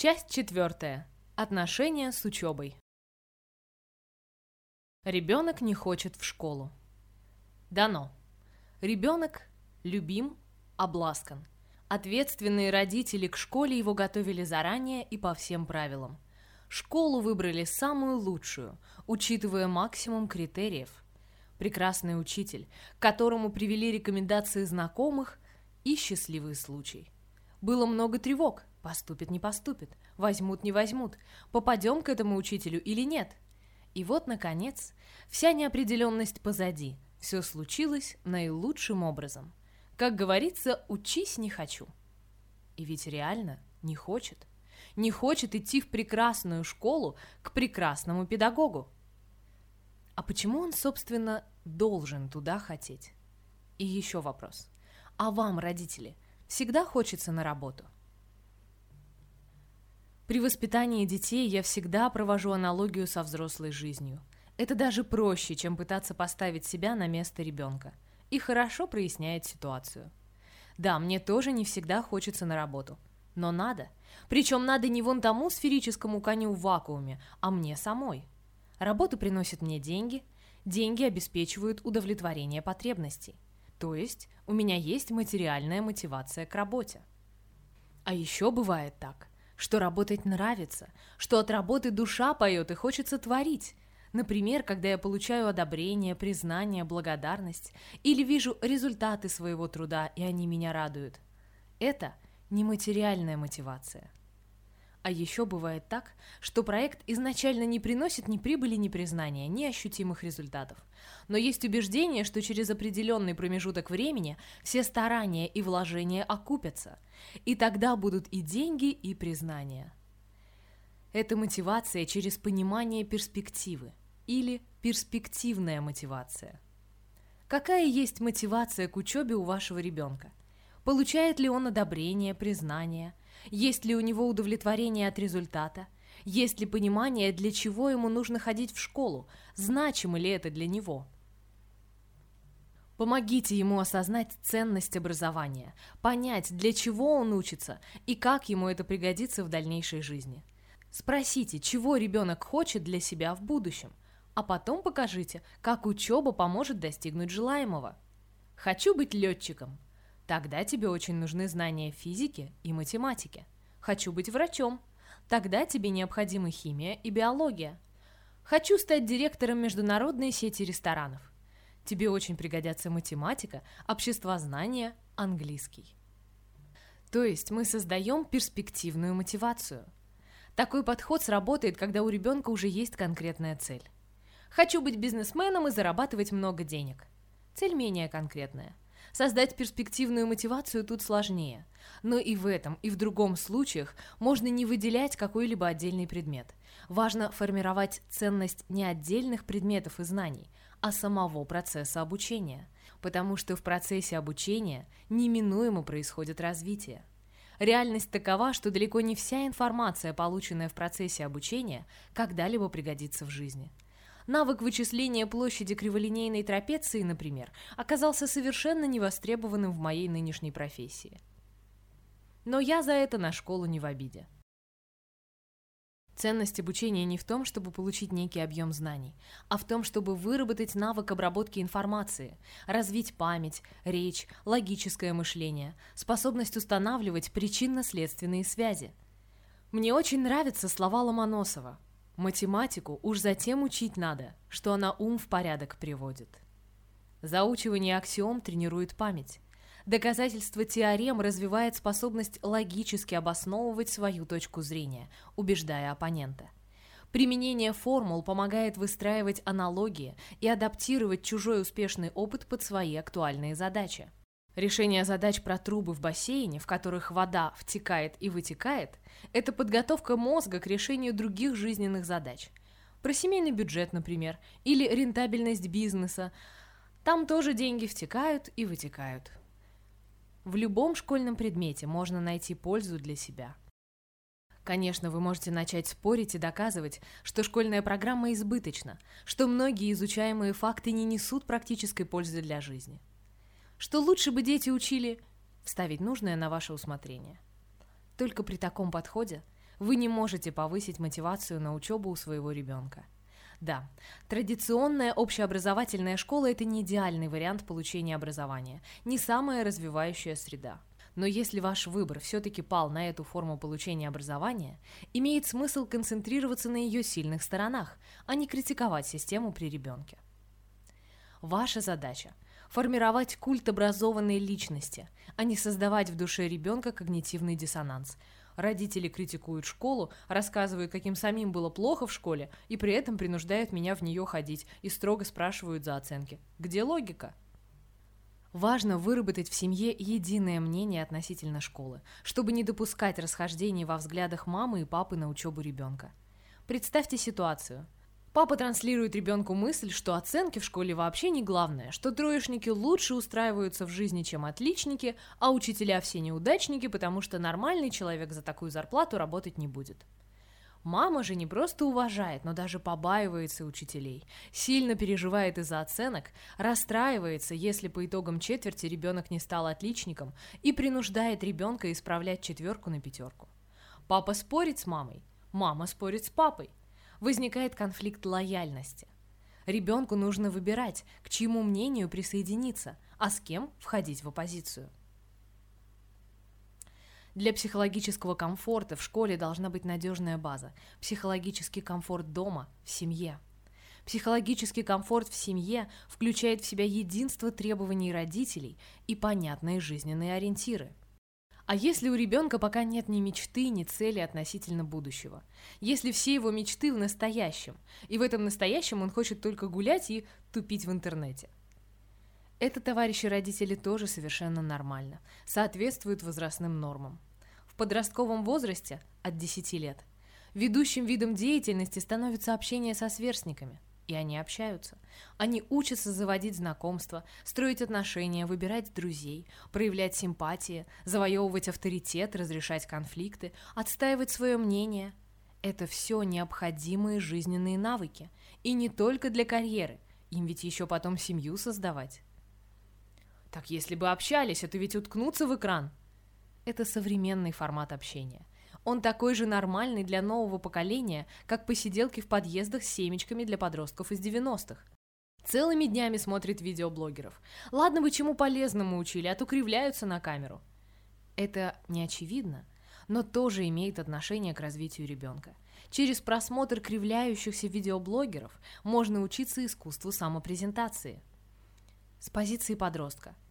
Часть четвертая. Отношения с учебой. Ребенок не хочет в школу. Дано. Ребенок любим, обласкан. Ответственные родители к школе его готовили заранее и по всем правилам. Школу выбрали самую лучшую, учитывая максимум критериев. Прекрасный учитель, к которому привели рекомендации знакомых и счастливый случай. Было много тревог, Поступит, не поступит. Возьмут, не возьмут. Попадем к этому учителю или нет? И вот, наконец, вся неопределенность позади. Все случилось наилучшим образом. Как говорится, учись не хочу. И ведь реально не хочет. Не хочет идти в прекрасную школу к прекрасному педагогу. А почему он, собственно, должен туда хотеть? И еще вопрос. А вам, родители, всегда хочется на работу – при воспитании детей я всегда провожу аналогию со взрослой жизнью. Это даже проще, чем пытаться поставить себя на место ребенка. И хорошо проясняет ситуацию. Да, мне тоже не всегда хочется на работу. Но надо. Причем надо не вон тому сферическому коню в вакууме, а мне самой. Работа приносит мне деньги, деньги обеспечивают удовлетворение потребностей. То есть у меня есть материальная мотивация к работе. А еще бывает так что работать нравится, что от работы душа поет и хочется творить. Например, когда я получаю одобрение, признание, благодарность или вижу результаты своего труда, и они меня радуют. Это нематериальная мотивация. А еще бывает так, что проект изначально не приносит ни прибыли, ни признания, ни ощутимых результатов. Но есть убеждение, что через определенный промежуток времени все старания и вложения окупятся, и тогда будут и деньги, и признание. Это мотивация через понимание перспективы или перспективная мотивация. Какая есть мотивация к учебе у вашего ребенка? Получает ли он одобрение, признание – есть ли у него удовлетворение от результата? Есть ли понимание, для чего ему нужно ходить в школу? Значимо ли это для него? Помогите ему осознать ценность образования, понять, для чего он учится и как ему это пригодится в дальнейшей жизни. Спросите, чего ребенок хочет для себя в будущем, а потом покажите, как учеба поможет достигнуть желаемого. Хочу быть летчиком. Тогда тебе очень нужны знания физики и математики. Хочу быть врачом. Тогда тебе необходимы химия и биология. Хочу стать директором международной сети ресторанов. Тебе очень пригодятся математика, обществознание, английский. То есть мы создаем перспективную мотивацию. Такой подход сработает, когда у ребенка уже есть конкретная цель. Хочу быть бизнесменом и зарабатывать много денег. Цель менее конкретная – Создать перспективную мотивацию тут сложнее. Но и в этом, и в другом случаях можно не выделять какой-либо отдельный предмет. Важно формировать ценность не отдельных предметов и знаний, а самого процесса обучения. Потому что в процессе обучения неминуемо происходит развитие. Реальность такова, что далеко не вся информация, полученная в процессе обучения, когда-либо пригодится в жизни. Навык вычисления площади криволинейной трапеции, например, оказался совершенно невостребованным в моей нынешней профессии. Но я за это на школу не в обиде. Ценность обучения не в том, чтобы получить некий объем знаний, а в том, чтобы выработать навык обработки информации, развить память, речь, логическое мышление, способность устанавливать причинно-следственные связи. Мне очень нравятся слова Ломоносова – Математику уж затем учить надо, что она ум в порядок приводит. Заучивание аксиом тренирует память. Доказательство теорем развивает способность логически обосновывать свою точку зрения, убеждая оппонента. Применение формул помогает выстраивать аналогии и адаптировать чужой успешный опыт под свои актуальные задачи. Решение задач про трубы в бассейне, в которых вода втекает и вытекает, это подготовка мозга к решению других жизненных задач. Про семейный бюджет, например, или рентабельность бизнеса. Там тоже деньги втекают и вытекают. В любом школьном предмете можно найти пользу для себя. Конечно, вы можете начать спорить и доказывать, что школьная программа избыточна, что многие изучаемые факты не несут практической пользы для жизни что лучше бы дети учили вставить нужное на ваше усмотрение. Только при таком подходе Вы не можете повысить мотивацию на учебу у своего ребенка. Да, традиционная общеобразовательная школа – это не идеальный вариант получения образования, не самая развивающая среда. Но если ваш выбор все-таки пал на эту форму получения образования, имеет смысл концентрироваться на ее сильных сторонах, а не критиковать систему при ребенке. Ваша задача – формировать культ образованной личности, а не создавать в душе ребенка когнитивный диссонанс. Родители критикуют школу, рассказывают, каким самим было плохо в школе, и при этом принуждают меня в нее ходить и строго спрашивают за оценки. Где логика? Важно выработать в семье единое мнение относительно школы, чтобы не допускать расхождений во взглядах мамы и папы на учебу ребенка. Представьте ситуацию. Папа транслирует ребенку мысль, что оценки в школе вообще не главное, что троечники лучше устраиваются в жизни, чем отличники, а учителя все неудачники, потому что нормальный человек за такую зарплату работать не будет. Мама же не просто уважает, но даже побаивается учителей, сильно переживает из-за оценок, расстраивается, если по итогам четверти ребенок не стал отличником и принуждает ребенка исправлять четверку на пятерку. Папа спорит с мамой, мама спорит с папой. Возникает конфликт лояльности. Ребенку нужно выбирать, к чьему мнению присоединиться, а с кем входить в оппозицию. Для психологического комфорта в школе должна быть надежная база. Психологический комфорт дома, в семье. Психологический комфорт в семье включает в себя единство требований родителей и понятные жизненные ориентиры. А если у ребенка пока нет ни мечты, ни цели относительно будущего? Если все его мечты в настоящем, и в этом настоящем он хочет только гулять и тупить в интернете? Это, товарищи родители, тоже совершенно нормально, соответствует возрастным нормам подростковом возрасте от 10 лет ведущим видом деятельности становится общение со сверстниками. И они общаются. Они учатся заводить знакомства, строить отношения, выбирать друзей, проявлять симпатии, завоевывать авторитет, разрешать конфликты, отстаивать свое мнение. Это все необходимые жизненные навыки. И не только для карьеры. Им ведь еще потом семью создавать. Так если бы общались, это ведь уткнуться в экран – это современный формат общения. Он такой же нормальный для нового поколения, как посиделки в подъездах с семечками для подростков из 90-х. Целыми днями смотрит видеоблогеров. Ладно бы чему полезному учили, а то кривляются на камеру. Это не очевидно, но тоже имеет отношение к развитию ребенка. Через просмотр кривляющихся видеоблогеров можно учиться искусству самопрезентации. С позиции подростка –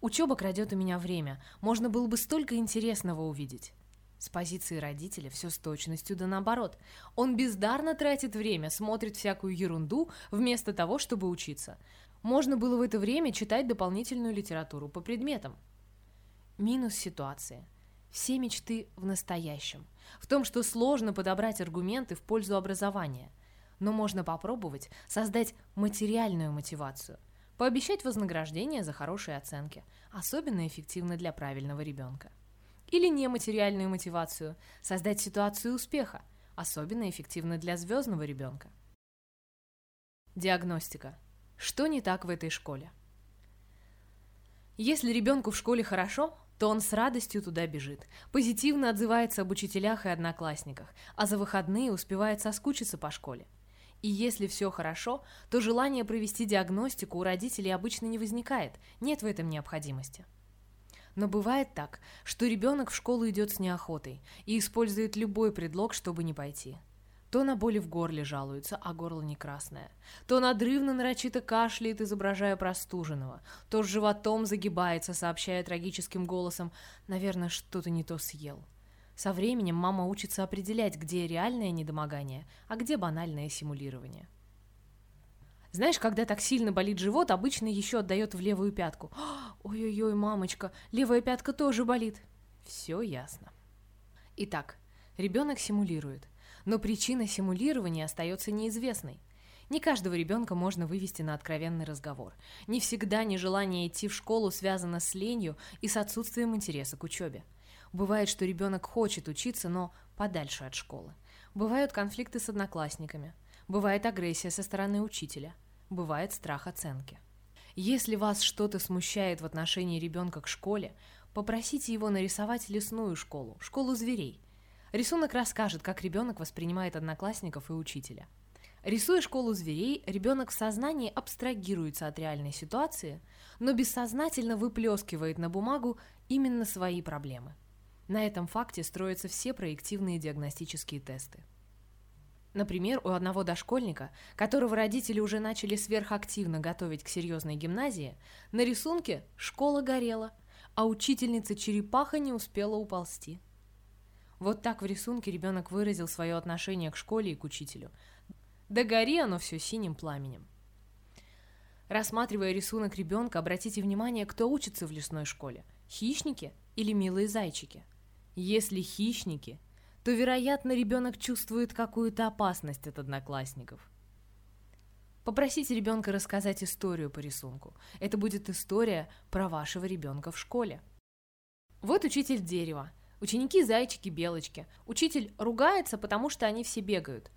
Учеба крадет у меня время, можно было бы столько интересного увидеть. С позиции родителя все с точностью да наоборот. Он бездарно тратит время, смотрит всякую ерунду, вместо того, чтобы учиться. Можно было в это время читать дополнительную литературу по предметам. Минус ситуации. Все мечты в настоящем. В том, что сложно подобрать аргументы в пользу образования. Но можно попробовать создать материальную мотивацию. Пообещать вознаграждение за хорошие оценки. Особенно эффективно для правильного ребенка. Или нематериальную мотивацию. Создать ситуацию успеха. Особенно эффективно для звездного ребенка. Диагностика. Что не так в этой школе? Если ребенку в школе хорошо, то он с радостью туда бежит, позитивно отзывается об учителях и одноклассниках, а за выходные успевает соскучиться по школе – и если все хорошо, то желание провести диагностику у родителей обычно не возникает, нет в этом необходимости. Но бывает так, что ребенок в школу идет с неохотой и использует любой предлог, чтобы не пойти. То на боли в горле жалуется, а горло не красное. То надрывно нарочито кашляет, изображая простуженного. То с животом загибается, сообщая трагическим голосом «Наверное, что-то не то съел». Со временем мама учится определять, где реальное недомогание, а где банальное симулирование. Знаешь, когда так сильно болит живот, обычно еще отдает в левую пятку. Ой-ой-ой, мамочка, левая пятка тоже болит. Все ясно. Итак, ребенок симулирует, но причина симулирования остается неизвестной. Не каждого ребенка можно вывести на откровенный разговор. Не всегда нежелание идти в школу связано с ленью и с отсутствием интереса к учебе. Бывает, что ребенок хочет учиться, но подальше от школы. Бывают конфликты с одноклассниками. Бывает агрессия со стороны учителя. Бывает страх оценки. Если вас что-то смущает в отношении ребенка к школе, попросите его нарисовать лесную школу, школу зверей. Рисунок расскажет, как ребенок воспринимает одноклассников и учителя. Рисуя школу зверей, ребенок в сознании абстрагируется от реальной ситуации, но бессознательно выплескивает на бумагу именно свои проблемы. На этом факте строятся все проективные диагностические тесты. Например, у одного дошкольника, которого родители уже начали сверхактивно готовить к серьезной гимназии, на рисунке школа горела, а учительница черепаха не успела уползти. Вот так в рисунке ребенок выразил свое отношение к школе и к учителю. Да гори оно все синим пламенем. Рассматривая рисунок ребенка, обратите внимание, кто учится в лесной школе – хищники или милые зайчики. Если хищники – то, вероятно, ребенок чувствует какую-то опасность от одноклассников. Попросите ребенка рассказать историю по рисунку. Это будет история про вашего ребенка в школе. Вот учитель дерева, ученики зайчики-белочки. Учитель ругается, потому что они все бегают.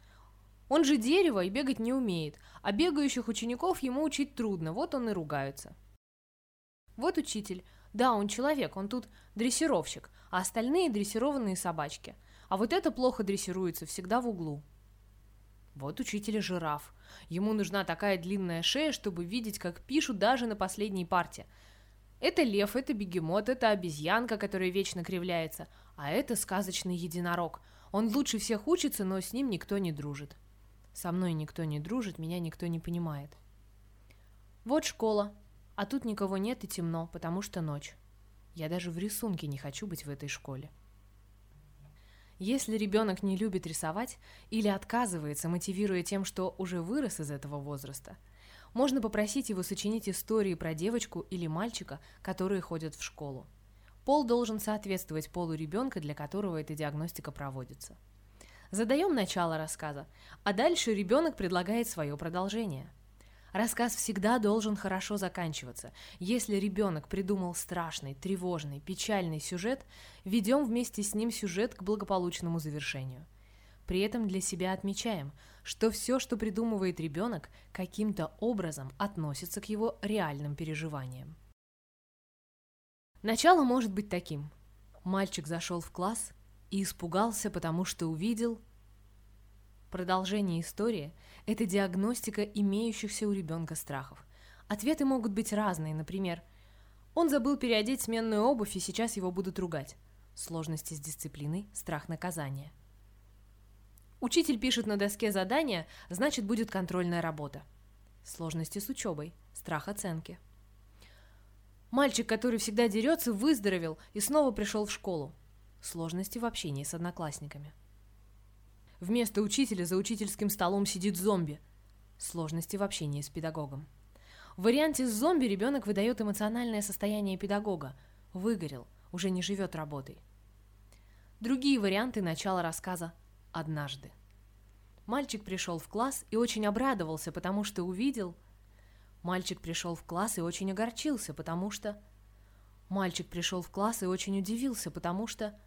Он же дерево и бегать не умеет, а бегающих учеников ему учить трудно, вот он и ругается. Вот учитель. Да, он человек, он тут дрессировщик, а остальные дрессированные собачки – а вот это плохо дрессируется, всегда в углу. Вот учитель жираф. Ему нужна такая длинная шея, чтобы видеть, как пишут даже на последней парте. Это лев, это бегемот, это обезьянка, которая вечно кривляется, а это сказочный единорог. Он лучше всех учится, но с ним никто не дружит. Со мной никто не дружит, меня никто не понимает. Вот школа, а тут никого нет и темно, потому что ночь. Я даже в рисунке не хочу быть в этой школе. Если ребенок не любит рисовать или отказывается, мотивируя тем, что уже вырос из этого возраста, можно попросить его сочинить истории про девочку или мальчика, которые ходят в школу. Пол должен соответствовать полу ребенка, для которого эта диагностика проводится. Задаем начало рассказа, а дальше ребенок предлагает свое продолжение – Рассказ всегда должен хорошо заканчиваться. Если ребенок придумал страшный, тревожный, печальный сюжет, ведем вместе с ним сюжет к благополучному завершению. При этом для себя отмечаем, что все, что придумывает ребенок, каким-то образом относится к его реальным переживаниям. Начало может быть таким. Мальчик зашел в класс и испугался, потому что увидел Продолжение истории – это диагностика имеющихся у ребенка страхов. Ответы могут быть разные, например, «Он забыл переодеть сменную обувь, и сейчас его будут ругать». Сложности с дисциплиной, страх наказания. Учитель пишет на доске задания, значит, будет контрольная работа. Сложности с учебой, страх оценки. Мальчик, который всегда дерется, выздоровел и снова пришел в школу. Сложности в общении с одноклассниками. Вместо учителя за учительским столом сидит зомби. Сложности в общении с педагогом. В варианте с зомби ребенок выдает эмоциональное состояние педагога. Выгорел, уже не живет работой. Другие варианты начала рассказа «Однажды». Мальчик пришел в класс и очень обрадовался, потому что увидел... Мальчик пришел в класс и очень огорчился, потому что... Мальчик пришел в класс и очень удивился, потому что...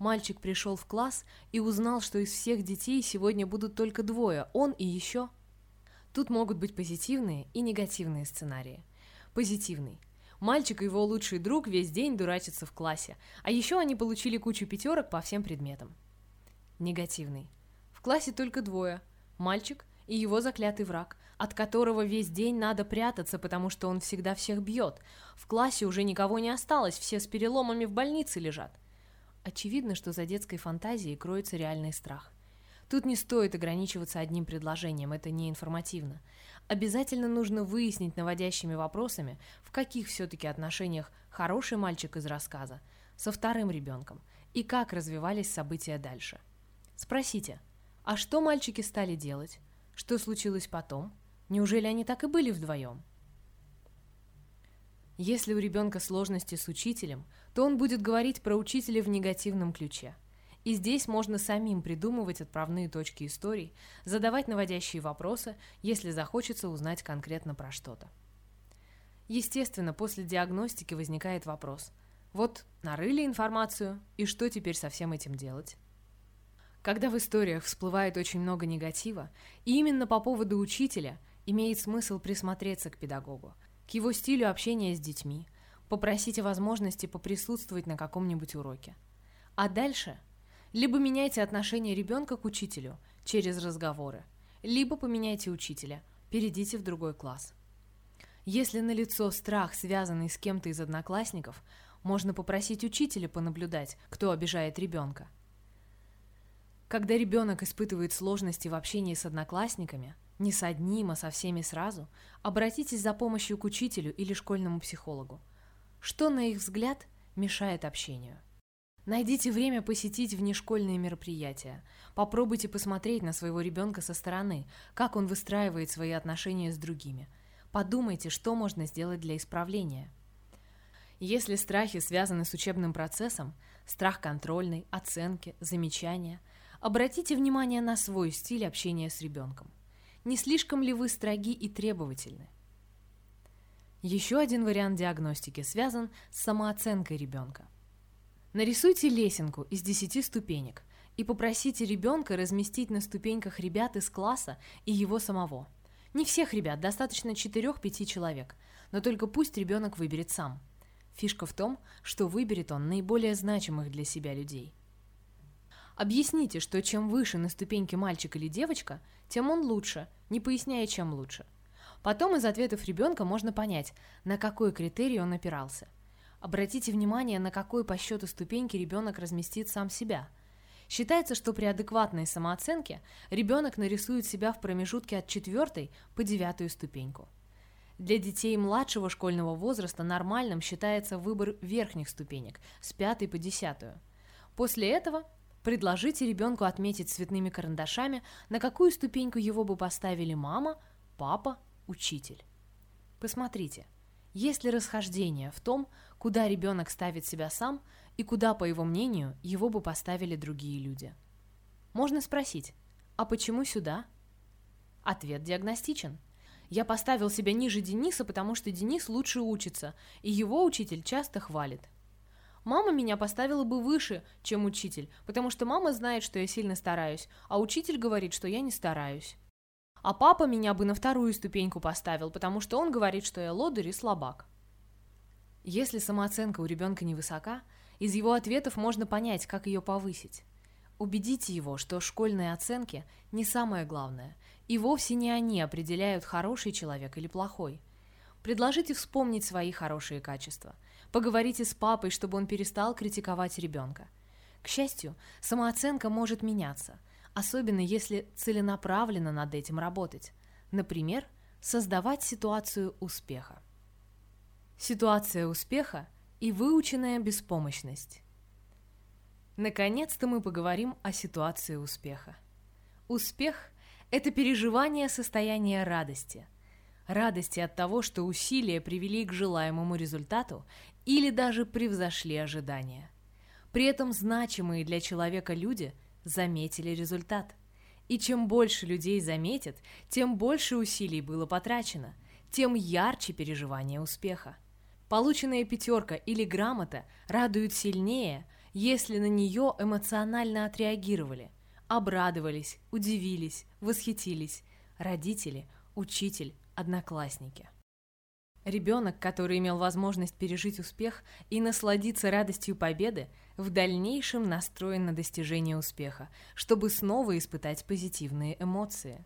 Мальчик пришел в класс и узнал, что из всех детей сегодня будут только двое, он и еще. Тут могут быть позитивные и негативные сценарии. Позитивный. Мальчик и его лучший друг весь день дурачатся в классе, а еще они получили кучу пятерок по всем предметам. Негативный. В классе только двое. Мальчик и его заклятый враг, от которого весь день надо прятаться, потому что он всегда всех бьет. В классе уже никого не осталось, все с переломами в больнице лежат. Очевидно, что за детской фантазией кроется реальный страх. Тут не стоит ограничиваться одним предложением, это не информативно. Обязательно нужно выяснить наводящими вопросами, в каких все-таки отношениях хороший мальчик из рассказа со вторым ребенком и как развивались события дальше. Спросите, а что мальчики стали делать? Что случилось потом? Неужели они так и были вдвоем? Если у ребенка сложности с учителем, то он будет говорить про учителя в негативном ключе. И здесь можно самим придумывать отправные точки историй, задавать наводящие вопросы, если захочется узнать конкретно про что-то. Естественно, после диагностики возникает вопрос. Вот нарыли информацию, и что теперь со всем этим делать? Когда в историях всплывает очень много негатива, и именно по поводу учителя имеет смысл присмотреться к педагогу, к его стилю общения с детьми, попросить о возможности поприсутствовать на каком-нибудь уроке. А дальше Либо меняйте отношение ребенка к учителю через разговоры, либо поменяйте учителя, перейдите в другой класс. Если налицо страх, связанный с кем-то из одноклассников, можно попросить учителя понаблюдать, кто обижает ребенка. Когда ребенок испытывает сложности в общении с одноклассниками, не с одним, а со всеми сразу, обратитесь за помощью к учителю или школьному психологу. Что, на их взгляд, мешает общению? Найдите время посетить внешкольные мероприятия. Попробуйте посмотреть на своего ребенка со стороны, как он выстраивает свои отношения с другими. Подумайте, что можно сделать для исправления. Если страхи связаны с учебным процессом, страх контрольный, оценки, замечания, обратите внимание на свой стиль общения с ребенком. Не слишком ли вы строги и требовательны? Еще один вариант диагностики связан с самооценкой ребенка. Нарисуйте лесенку из 10 ступенек и попросите ребенка разместить на ступеньках ребят из класса и его самого. Не всех ребят, достаточно 4-5 человек, но только пусть ребенок выберет сам – Фишка в том, что выберет он наиболее значимых для себя людей. Объясните, что чем выше на ступеньке мальчик или девочка, тем он лучше, не поясняя, чем лучше. Потом из ответов ребенка можно понять, на какой критерий он опирался. Обратите внимание, на какой по счету ступеньки ребенок разместит сам себя. Считается, что при адекватной самооценке ребенок нарисует себя в промежутке от четвертой по девятую ступеньку. Для детей младшего школьного возраста нормальным считается выбор верхних ступенек с пятой по десятую. После этого предложите ребенку отметить цветными карандашами, на какую ступеньку его бы поставили мама, папа, учитель. Посмотрите, есть ли расхождение в том, куда ребенок ставит себя сам и куда, по его мнению, его бы поставили другие люди. Можно спросить, а почему сюда? Ответ диагностичен – я поставил себя ниже Дениса, потому что Денис лучше учится, и его учитель часто хвалит. Мама меня поставила бы выше, чем учитель, потому что мама знает, что я сильно стараюсь, а учитель говорит, что я не стараюсь. А папа меня бы на вторую ступеньку поставил, потому что он говорит, что я лодырь и слабак. Если самооценка у ребенка невысока, из его ответов можно понять, как ее повысить. Убедите его, что школьные оценки не самое главное, и вовсе не они определяют, хороший человек или плохой. Предложите вспомнить свои хорошие качества. Поговорите с папой, чтобы он перестал критиковать ребенка. К счастью, самооценка может меняться, особенно если целенаправленно над этим работать. Например, создавать ситуацию успеха. Ситуация успеха и выученная беспомощность. Наконец-то мы поговорим о ситуации успеха. Успех это переживание состояния радости. Радости от того, что усилия привели к желаемому результату или даже превзошли ожидания. При этом значимые для человека люди заметили результат. И чем больше людей заметят, тем больше усилий было потрачено, тем ярче переживание успеха. Полученная пятерка или грамота радуют сильнее, если на нее эмоционально отреагировали – обрадовались, удивились, восхитились родители, учитель, одноклассники. Ребенок, который имел возможность пережить успех и насладиться радостью победы, в дальнейшем настроен на достижение успеха, чтобы снова испытать позитивные эмоции.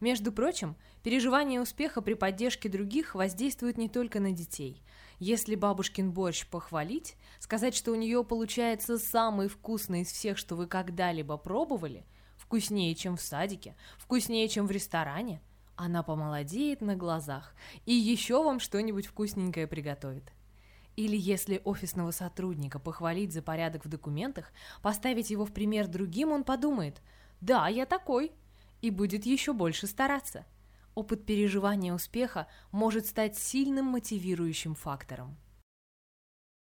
Между прочим, переживание успеха при поддержке других воздействует не только на детей – если бабушкин борщ похвалить, сказать, что у нее получается самый вкусный из всех, что вы когда-либо пробовали, вкуснее, чем в садике, вкуснее, чем в ресторане, она помолодеет на глазах и еще вам что-нибудь вкусненькое приготовит. Или если офисного сотрудника похвалить за порядок в документах, поставить его в пример другим, он подумает «Да, я такой», и будет еще больше стараться – опыт переживания успеха может стать сильным мотивирующим фактором.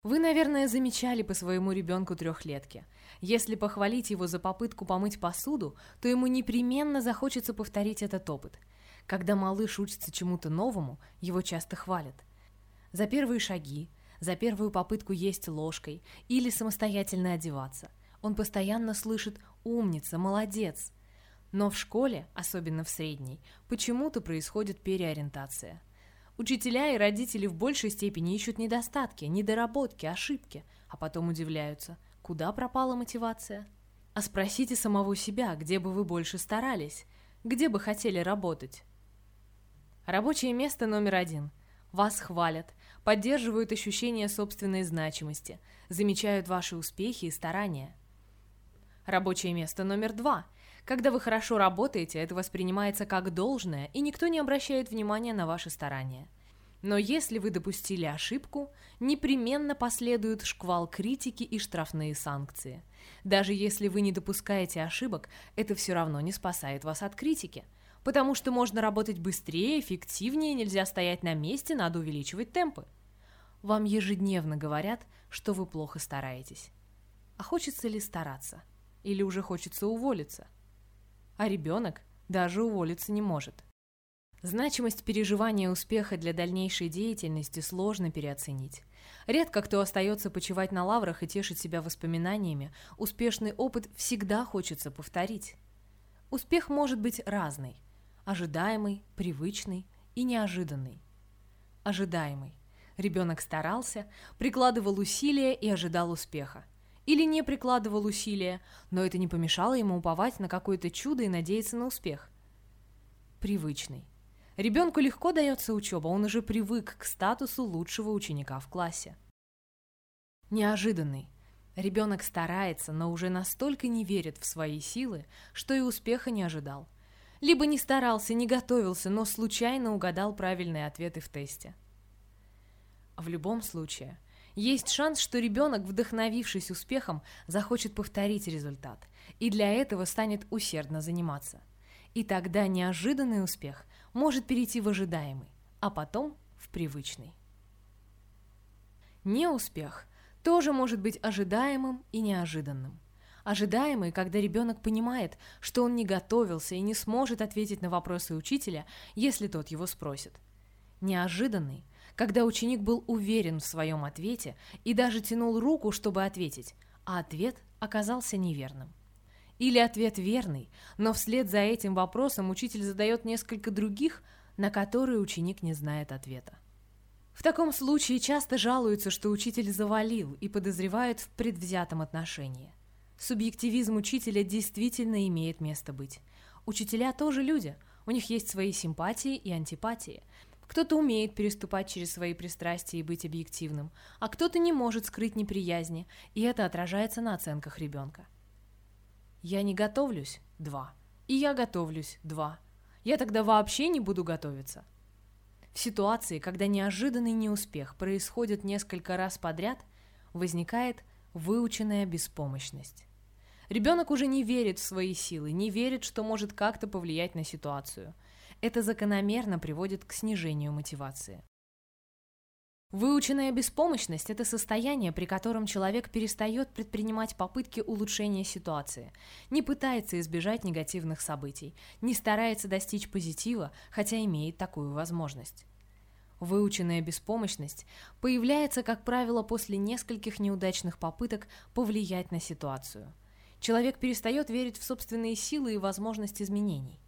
Вы, наверное, замечали по своему ребенку трехлетки. Если похвалить его за попытку помыть посуду, то ему непременно захочется повторить этот опыт. Когда малыш учится чему-то новому, его часто хвалят. За первые шаги, за первую попытку есть ложкой или самостоятельно одеваться. Он постоянно слышит «умница», «молодец», но в школе, особенно в средней, почему-то происходит переориентация. Учителя и родители в большей степени ищут недостатки, недоработки, ошибки, а потом удивляются, Куда пропала мотивация? А спросите самого себя, где бы вы больше старались, где бы хотели работать. Рабочее место номер один. Вас хвалят, поддерживают ощущение собственной значимости, замечают ваши успехи и старания. Рабочее место номер два. Когда вы хорошо работаете, это воспринимается как должное, и никто не обращает внимания на ваши старания. Но если вы допустили ошибку, непременно последует шквал критики и штрафные санкции. Даже если вы не допускаете ошибок, это все равно не спасает вас от критики. Потому что можно работать быстрее, эффективнее, нельзя стоять на месте, надо увеличивать темпы. Вам ежедневно говорят, что вы плохо стараетесь. А хочется ли стараться? Или уже хочется уволиться? А ребенок даже уволиться не может. Значимость переживания успеха для дальнейшей деятельности сложно переоценить. Редко кто остается почивать на лаврах и тешить себя воспоминаниями, успешный опыт всегда хочется повторить. Успех может быть разный – ожидаемый, привычный и неожиданный. Ожидаемый. Ребенок старался, прикладывал усилия и ожидал успеха. Или не прикладывал усилия, но это не помешало ему уповать на какое-то чудо и надеяться на успех. Привычный. Ребенку легко дается учеба, он уже привык к статусу лучшего ученика в классе. Неожиданный. Ребенок старается, но уже настолько не верит в свои силы, что и успеха не ожидал. Либо не старался, не готовился, но случайно угадал правильные ответы в тесте. В любом случае, есть шанс, что ребенок, вдохновившись успехом, захочет повторить результат, и для этого станет усердно заниматься. И тогда неожиданный успех может перейти в ожидаемый, а потом в привычный. Неуспех тоже может быть ожидаемым и неожиданным. Ожидаемый, когда ребенок понимает, что он не готовился и не сможет ответить на вопросы учителя, если тот его спросит. Неожиданный, когда ученик был уверен в своем ответе и даже тянул руку, чтобы ответить, а ответ оказался неверным. Или ответ верный, но вслед за этим вопросом учитель задает несколько других, на которые ученик не знает ответа. В таком случае часто жалуются, что учитель завалил и подозревают в предвзятом отношении. Субъективизм учителя действительно имеет место быть. Учителя тоже люди, у них есть свои симпатии и антипатии. Кто-то умеет переступать через свои пристрастия и быть объективным, а кто-то не может скрыть неприязни, и это отражается на оценках ребенка. Я не готовлюсь – два. И я готовлюсь – два. Я тогда вообще не буду готовиться. В ситуации, когда неожиданный неуспех происходит несколько раз подряд, возникает выученная беспомощность. Ребенок уже не верит в свои силы, не верит, что может как-то повлиять на ситуацию. Это закономерно приводит к снижению мотивации. Выученная беспомощность – это состояние, при котором человек перестает предпринимать попытки улучшения ситуации, не пытается избежать негативных событий, не старается достичь позитива, хотя имеет такую возможность. Выученная беспомощность появляется, как правило, после нескольких неудачных попыток повлиять на ситуацию. Человек перестает верить в собственные силы и возможность изменений.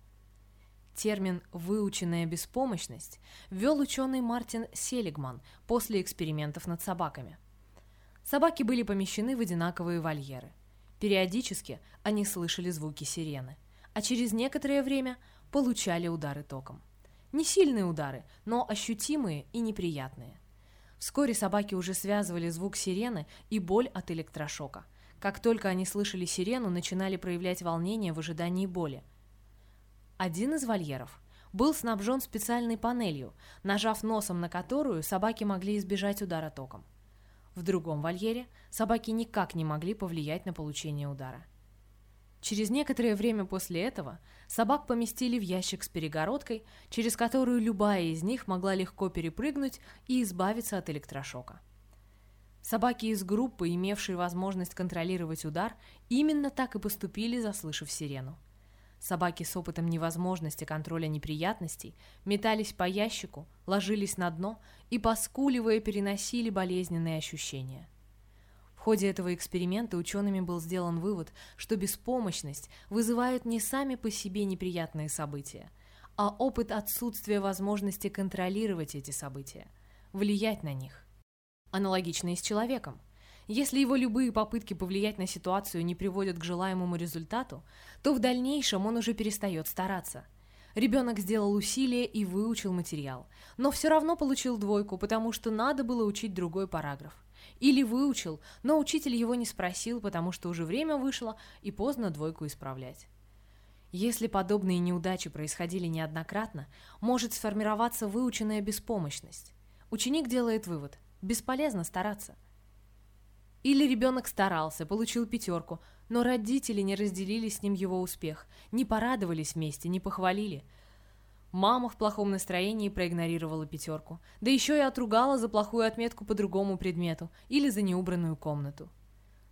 Термин «выученная беспомощность» ввел ученый Мартин Селигман после экспериментов над собаками. Собаки были помещены в одинаковые вольеры. Периодически они слышали звуки сирены, а через некоторое время получали удары током. Не сильные удары, но ощутимые и неприятные. Вскоре собаки уже связывали звук сирены и боль от электрошока. Как только они слышали сирену, начинали проявлять волнение в ожидании боли – один из вольеров был снабжен специальной панелью, нажав носом на которую собаки могли избежать удара током. В другом вольере собаки никак не могли повлиять на получение удара. Через некоторое время после этого собак поместили в ящик с перегородкой, через которую любая из них могла легко перепрыгнуть и избавиться от электрошока. Собаки из группы, имевшие возможность контролировать удар, именно так и поступили, заслышав сирену. Собаки с опытом невозможности контроля неприятностей метались по ящику, ложились на дно и, поскуливая, переносили болезненные ощущения. Ходе этого эксперимента учеными был сделан вывод, что беспомощность вызывает не сами по себе неприятные события, а опыт отсутствия возможности контролировать эти события, влиять на них. Аналогично и с человеком. Если его любые попытки повлиять на ситуацию не приводят к желаемому результату, то в дальнейшем он уже перестает стараться. Ребенок сделал усилие и выучил материал, но все равно получил двойку, потому что надо было учить другой параграф. Или выучил, но учитель его не спросил, потому что уже время вышло и поздно двойку исправлять. Если подобные неудачи происходили неоднократно, может сформироваться выученная беспомощность. Ученик делает вывод – бесполезно стараться – или ребенок старался, получил пятерку, но родители не разделили с ним его успех, не порадовались вместе, не похвалили. Мама в плохом настроении проигнорировала пятерку, да еще и отругала за плохую отметку по другому предмету или за неубранную комнату.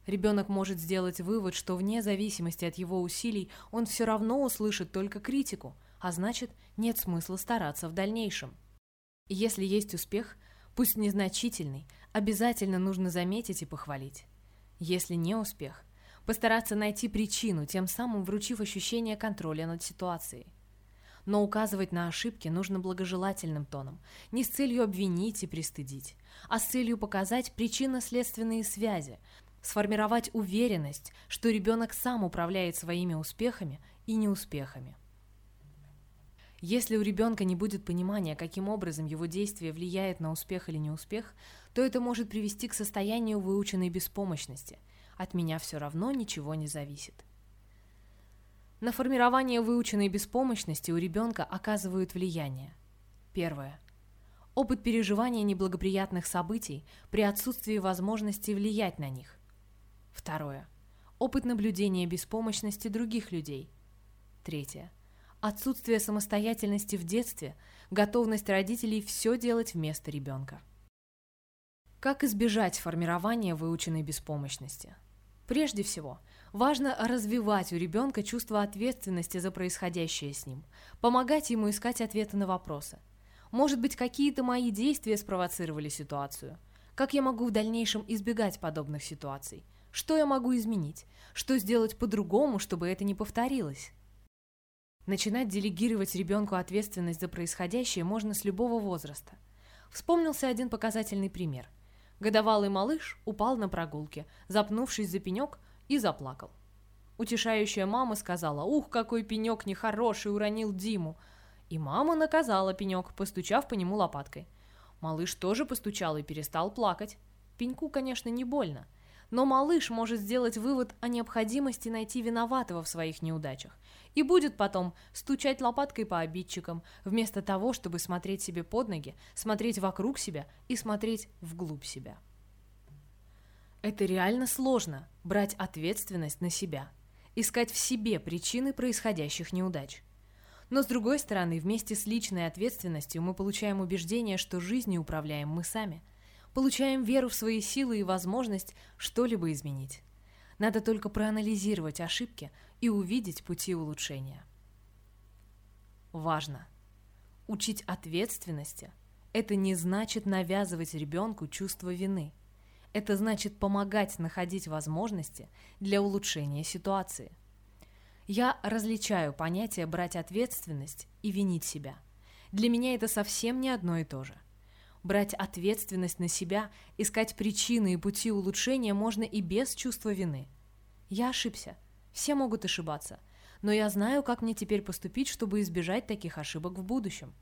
Ребенок может сделать вывод, что вне зависимости от его усилий он все равно услышит только критику, а значит, нет смысла стараться в дальнейшем. Если есть успех, пусть незначительный, обязательно нужно заметить и похвалить. Если не успех, постараться найти причину, тем самым вручив ощущение контроля над ситуацией. Но указывать на ошибки нужно благожелательным тоном, не с целью обвинить и пристыдить, а с целью показать причинно-следственные связи, сформировать уверенность, что ребенок сам управляет своими успехами и неуспехами. Если у ребенка не будет понимания, каким образом его действие влияет на успех или неуспех, то это может привести к состоянию выученной беспомощности. От меня все равно ничего не зависит. На формирование выученной беспомощности у ребенка оказывают влияние. Первое. Опыт переживания неблагоприятных событий при отсутствии возможности влиять на них. Второе. Опыт наблюдения беспомощности других людей. Третье отсутствие самостоятельности в детстве, готовность родителей все делать вместо ребенка. Как избежать формирования выученной беспомощности? Прежде всего, важно развивать у ребенка чувство ответственности за происходящее с ним, помогать ему искать ответы на вопросы. Может быть, какие-то мои действия спровоцировали ситуацию? Как я могу в дальнейшем избегать подобных ситуаций? Что я могу изменить? Что сделать по-другому, чтобы это не повторилось? Начинать делегировать ребенку ответственность за происходящее можно с любого возраста. Вспомнился один показательный пример. Годовалый малыш упал на прогулке, запнувшись за пенек, и заплакал. Утешающая мама сказала «Ух, какой пенек нехороший, уронил Диму!» И мама наказала пенек, постучав по нему лопаткой. Малыш тоже постучал и перестал плакать. Пеньку, конечно, не больно, но малыш может сделать вывод о необходимости найти виноватого в своих неудачах и будет потом стучать лопаткой по обидчикам, вместо того, чтобы смотреть себе под ноги, смотреть вокруг себя и смотреть вглубь себя. Это реально сложно – брать ответственность на себя, искать в себе причины происходящих неудач. Но с другой стороны, вместе с личной ответственностью мы получаем убеждение, что жизнью управляем мы сами, получаем веру в свои силы и возможность что-либо изменить. Надо только проанализировать ошибки и увидеть пути улучшения. Важно. Учить ответственности – это не значит навязывать ребенку чувство вины. Это значит помогать находить возможности для улучшения ситуации. Я различаю понятие «брать ответственность» и «винить себя». Для меня это совсем не одно и то же. Брать ответственность на себя, искать причины и пути улучшения можно и без чувства вины. Я ошибся – все могут ошибаться, но я знаю, как мне теперь поступить, чтобы избежать таких ошибок в будущем.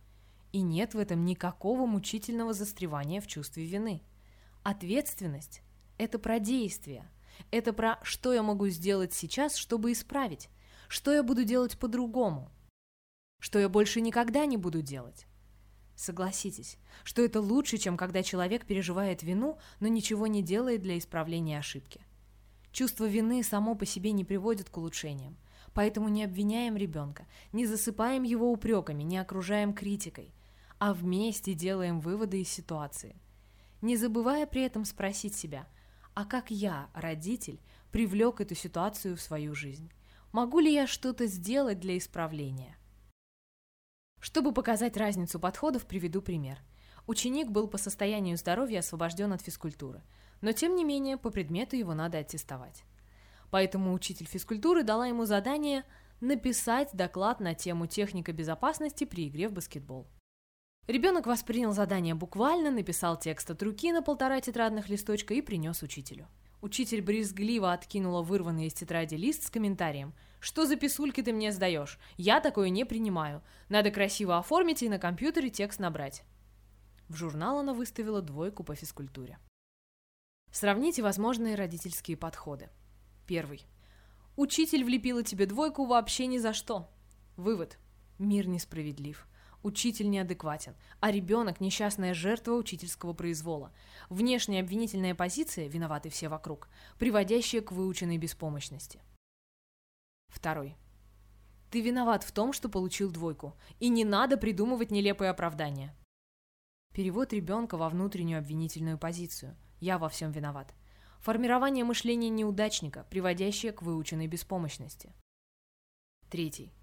И нет в этом никакого мучительного застревания в чувстве вины. Ответственность – это про действие. Это про что я могу сделать сейчас, чтобы исправить, что я буду делать по-другому, что я больше никогда не буду делать. Согласитесь, что это лучше, чем когда человек переживает вину, но ничего не делает для исправления ошибки. Чувство вины само по себе не приводит к улучшениям. Поэтому не обвиняем ребенка, не засыпаем его упреками, не окружаем критикой, а вместе делаем выводы из ситуации. Не забывая при этом спросить себя, а как я, родитель, привлек эту ситуацию в свою жизнь? Могу ли я что-то сделать для исправления? Чтобы показать разницу подходов, приведу пример. Ученик был по состоянию здоровья освобожден от физкультуры – но тем не менее по предмету его надо аттестовать. Поэтому учитель физкультуры дала ему задание написать доклад на тему техника безопасности при игре в баскетбол. Ребенок воспринял задание буквально, написал текст от руки на полтора тетрадных листочка и принес учителю. Учитель брезгливо откинула вырванный из тетради лист с комментарием. «Что за писульки ты мне сдаешь? Я такое не принимаю. Надо красиво оформить и на компьютере текст набрать». В журнал она выставила двойку по физкультуре. Сравните возможные родительские подходы. Первый. Учитель влепила тебе двойку вообще ни за что. Вывод. Мир несправедлив. Учитель неадекватен, а ребенок – несчастная жертва учительского произвола. Внешняя обвинительная позиция – виноваты все вокруг, приводящая к выученной беспомощности. Второй. Ты виноват в том, что получил двойку, и не надо придумывать нелепые оправдания. Перевод ребенка во внутреннюю обвинительную позицию. Я во всем виноват. Формирование мышления неудачника, приводящее к выученной беспомощности. Третий.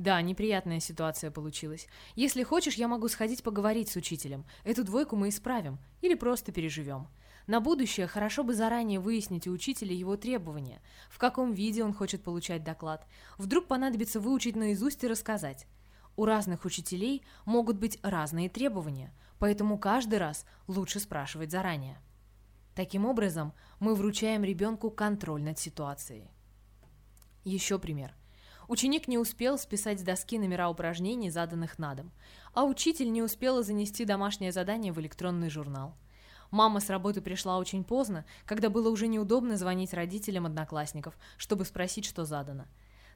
Да, неприятная ситуация получилась. Если хочешь, я могу сходить поговорить с учителем. Эту двойку мы исправим. Или просто переживем. На будущее хорошо бы заранее выяснить у учителя его требования, в каком виде он хочет получать доклад. Вдруг понадобится выучить наизусть и рассказать. У разных учителей могут быть разные требования, поэтому каждый раз лучше спрашивать заранее. Таким образом, мы вручаем ребенку контроль над ситуацией. Еще пример. Ученик не успел списать с доски номера упражнений, заданных на дом, а учитель не успела занести домашнее задание в электронный журнал. Мама с работы пришла очень поздно, когда было уже неудобно звонить родителям одноклассников, чтобы спросить, что задано.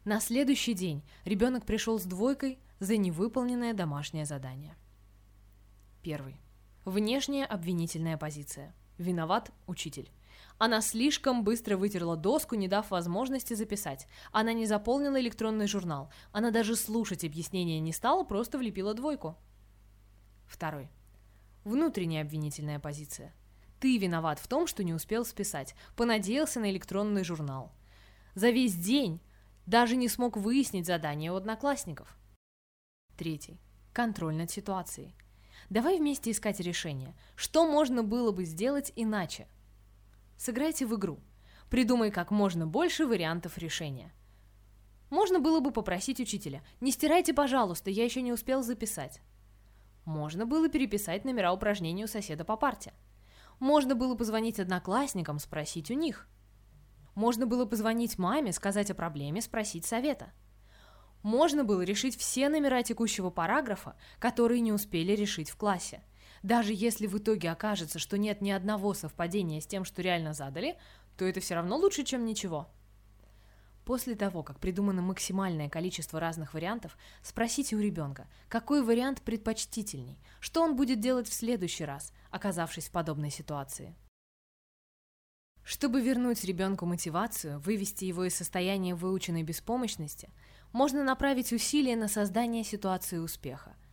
На следующий день ребенок пришел с двойкой за невыполненное домашнее задание. Первый. Внешняя обвинительная позиция. Виноват учитель. Она слишком быстро вытерла доску, не дав возможности записать. Она не заполнила электронный журнал. Она даже слушать объяснения не стала, просто влепила двойку. Второй. Внутренняя обвинительная позиция. Ты виноват в том, что не успел списать. Понадеялся на электронный журнал. За весь день даже не смог выяснить задание у одноклассников. Третий. Контроль над ситуацией. Давай вместе искать решение. Что можно было бы сделать иначе? Сыграйте в игру. Придумай как можно больше вариантов решения. Можно было бы попросить учителя «Не стирайте, пожалуйста, я еще не успел записать». Можно было переписать номера упражнений у соседа по парте. Можно было позвонить одноклассникам, спросить у них. Можно было позвонить маме, сказать о проблеме, спросить совета. Можно было решить все номера текущего параграфа, которые не успели решить в классе – даже если в итоге окажется, что нет ни одного совпадения с тем, что реально задали, то это все равно лучше, чем ничего. После того, как придумано максимальное количество разных вариантов, спросите у ребенка, какой вариант предпочтительней, что он будет делать в следующий раз, оказавшись в подобной ситуации. Чтобы вернуть ребенку мотивацию, вывести его из состояния выученной беспомощности, можно направить усилия на создание ситуации успеха –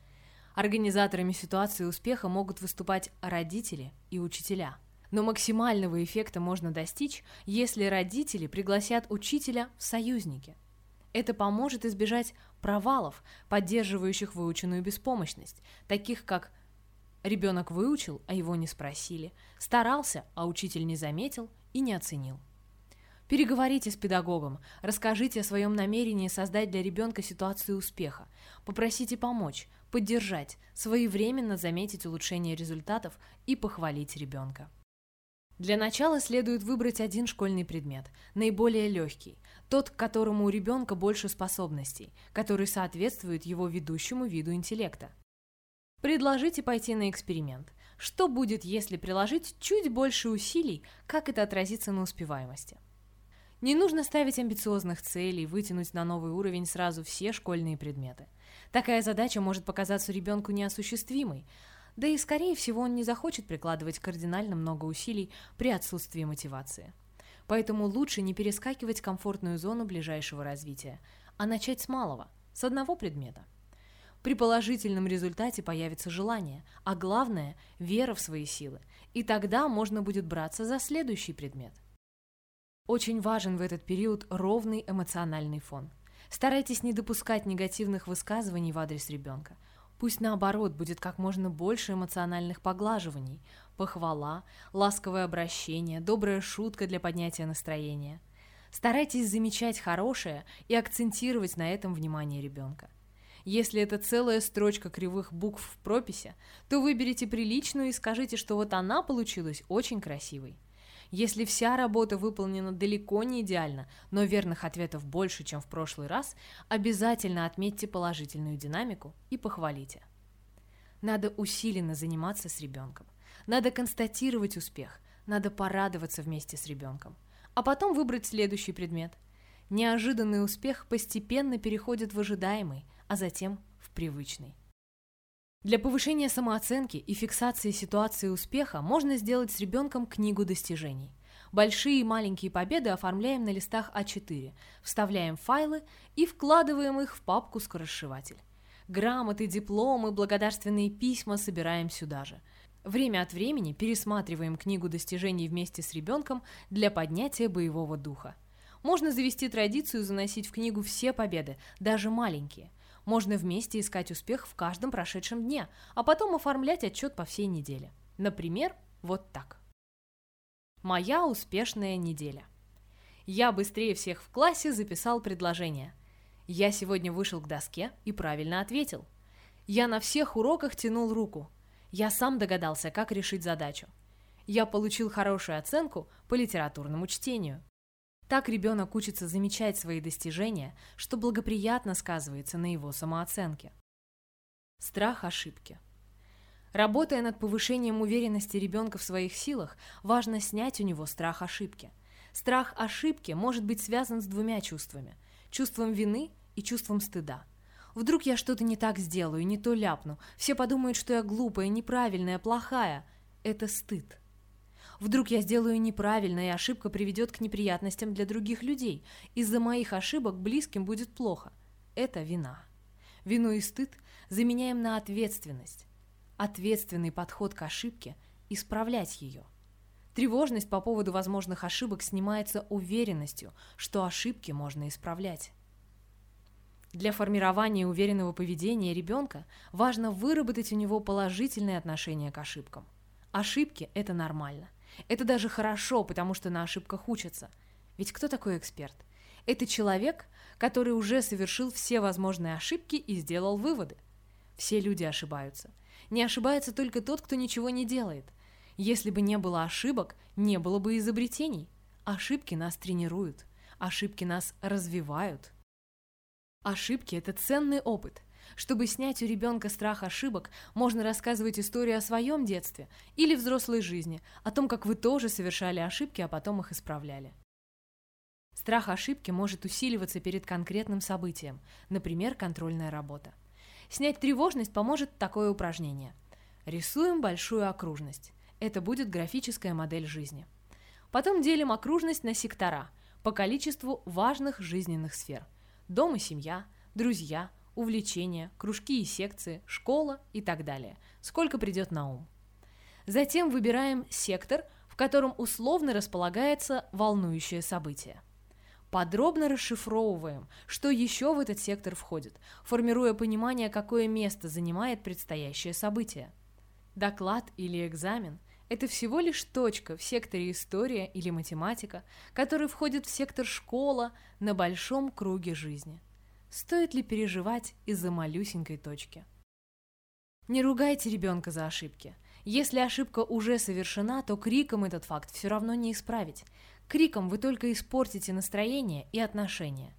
Организаторами ситуации успеха могут выступать родители и учителя. Но максимального эффекта можно достичь, если родители пригласят учителя в союзники. Это поможет избежать провалов, поддерживающих выученную беспомощность, таких как ребенок выучил, а его не спросили, старался, а учитель не заметил и не оценил. Переговорите с педагогом, расскажите о своем намерении создать для ребенка ситуацию успеха, попросите помочь, поддержать, своевременно заметить улучшение результатов и похвалить ребенка. Для начала следует выбрать один школьный предмет, наиболее легкий, тот, к которому у ребенка больше способностей, который соответствует его ведущему виду интеллекта. Предложите пойти на эксперимент. Что будет, если приложить чуть больше усилий, как это отразится на успеваемости? Не нужно ставить амбициозных целей, вытянуть на новый уровень сразу все школьные предметы. Такая задача может показаться ребенку неосуществимой, да и, скорее всего, он не захочет прикладывать кардинально много усилий при отсутствии мотивации. Поэтому лучше не перескакивать комфортную зону ближайшего развития, а начать с малого, с одного предмета. При положительном результате появится желание, а главное – вера в свои силы, и тогда можно будет браться за следующий предмет – очень важен в этот период ровный эмоциональный фон. Старайтесь не допускать негативных высказываний в адрес ребенка. Пусть наоборот будет как можно больше эмоциональных поглаживаний, похвала, ласковое обращение, добрая шутка для поднятия настроения. Старайтесь замечать хорошее и акцентировать на этом внимание ребенка. Если это целая строчка кривых букв в прописи, то выберите приличную и скажите, что вот она получилась очень красивой. Если вся работа выполнена далеко не идеально, но верных ответов больше, чем в прошлый раз, обязательно отметьте положительную динамику и похвалите. Надо усиленно заниматься с ребенком. Надо констатировать успех. Надо порадоваться вместе с ребенком. А потом выбрать следующий предмет. Неожиданный успех постепенно переходит в ожидаемый, а затем в привычный. Для повышения самооценки и фиксации ситуации успеха можно сделать с ребенком книгу достижений. Большие и маленькие победы оформляем на листах А4, вставляем файлы и вкладываем их в папку «Скоросшиватель». Грамоты, дипломы, благодарственные письма собираем сюда же. Время от времени пересматриваем книгу достижений вместе с ребенком для поднятия боевого духа. Можно завести традицию заносить в книгу все победы, даже маленькие – можно вместе искать успех в каждом прошедшем дне, а потом оформлять отчет по всей неделе. Например, вот так. Моя успешная неделя. Я быстрее всех в классе записал предложение. Я сегодня вышел к доске и правильно ответил. Я на всех уроках тянул руку. Я сам догадался, как решить задачу. Я получил хорошую оценку по литературному чтению. Так ребенок учится замечать свои достижения, что благоприятно сказывается на его самооценке. Страх ошибки. Работая над повышением уверенности ребенка в своих силах, важно снять у него страх ошибки. Страх ошибки может быть связан с двумя чувствами – чувством вины и чувством стыда. Вдруг я что-то не так сделаю, не то ляпну, все подумают, что я глупая, неправильная, плохая. Это стыд. Вдруг я сделаю неправильно, и ошибка приведет к неприятностям для других людей. Из-за моих ошибок близким будет плохо. Это вина. Вину и стыд заменяем на ответственность. Ответственный подход к ошибке – исправлять ее. Тревожность по поводу возможных ошибок снимается уверенностью, что ошибки можно исправлять. Для формирования уверенного поведения ребенка важно выработать у него положительное отношение к ошибкам. Ошибки – это нормально – это даже хорошо, потому что на ошибках учатся. Ведь кто такой эксперт? Это человек, который уже совершил все возможные ошибки и сделал выводы. Все люди ошибаются. Не ошибается только тот, кто ничего не делает. Если бы не было ошибок, не было бы изобретений. Ошибки нас тренируют. Ошибки нас развивают. Ошибки – это ценный опыт – чтобы снять у ребенка страх ошибок, можно рассказывать историю о своем детстве или взрослой жизни, о том, как вы тоже совершали ошибки, а потом их исправляли. Страх ошибки может усиливаться перед конкретным событием, например, контрольная работа. Снять тревожность поможет такое упражнение. Рисуем большую окружность. Это будет графическая модель жизни. Потом делим окружность на сектора по количеству важных жизненных сфер. Дом и семья, друзья, увлечения, кружки и секции, школа и так далее. Сколько придет на ум. Затем выбираем сектор, в котором условно располагается волнующее событие. Подробно расшифровываем, что еще в этот сектор входит, формируя понимание, какое место занимает предстоящее событие. Доклад или экзамен – это всего лишь точка в секторе история или математика, который входит в сектор школа на большом круге жизни – Стоит ли переживать из-за малюсенькой точки? Не ругайте ребенка за ошибки. Если ошибка уже совершена, то криком этот факт все равно не исправить. Криком вы только испортите настроение и отношения.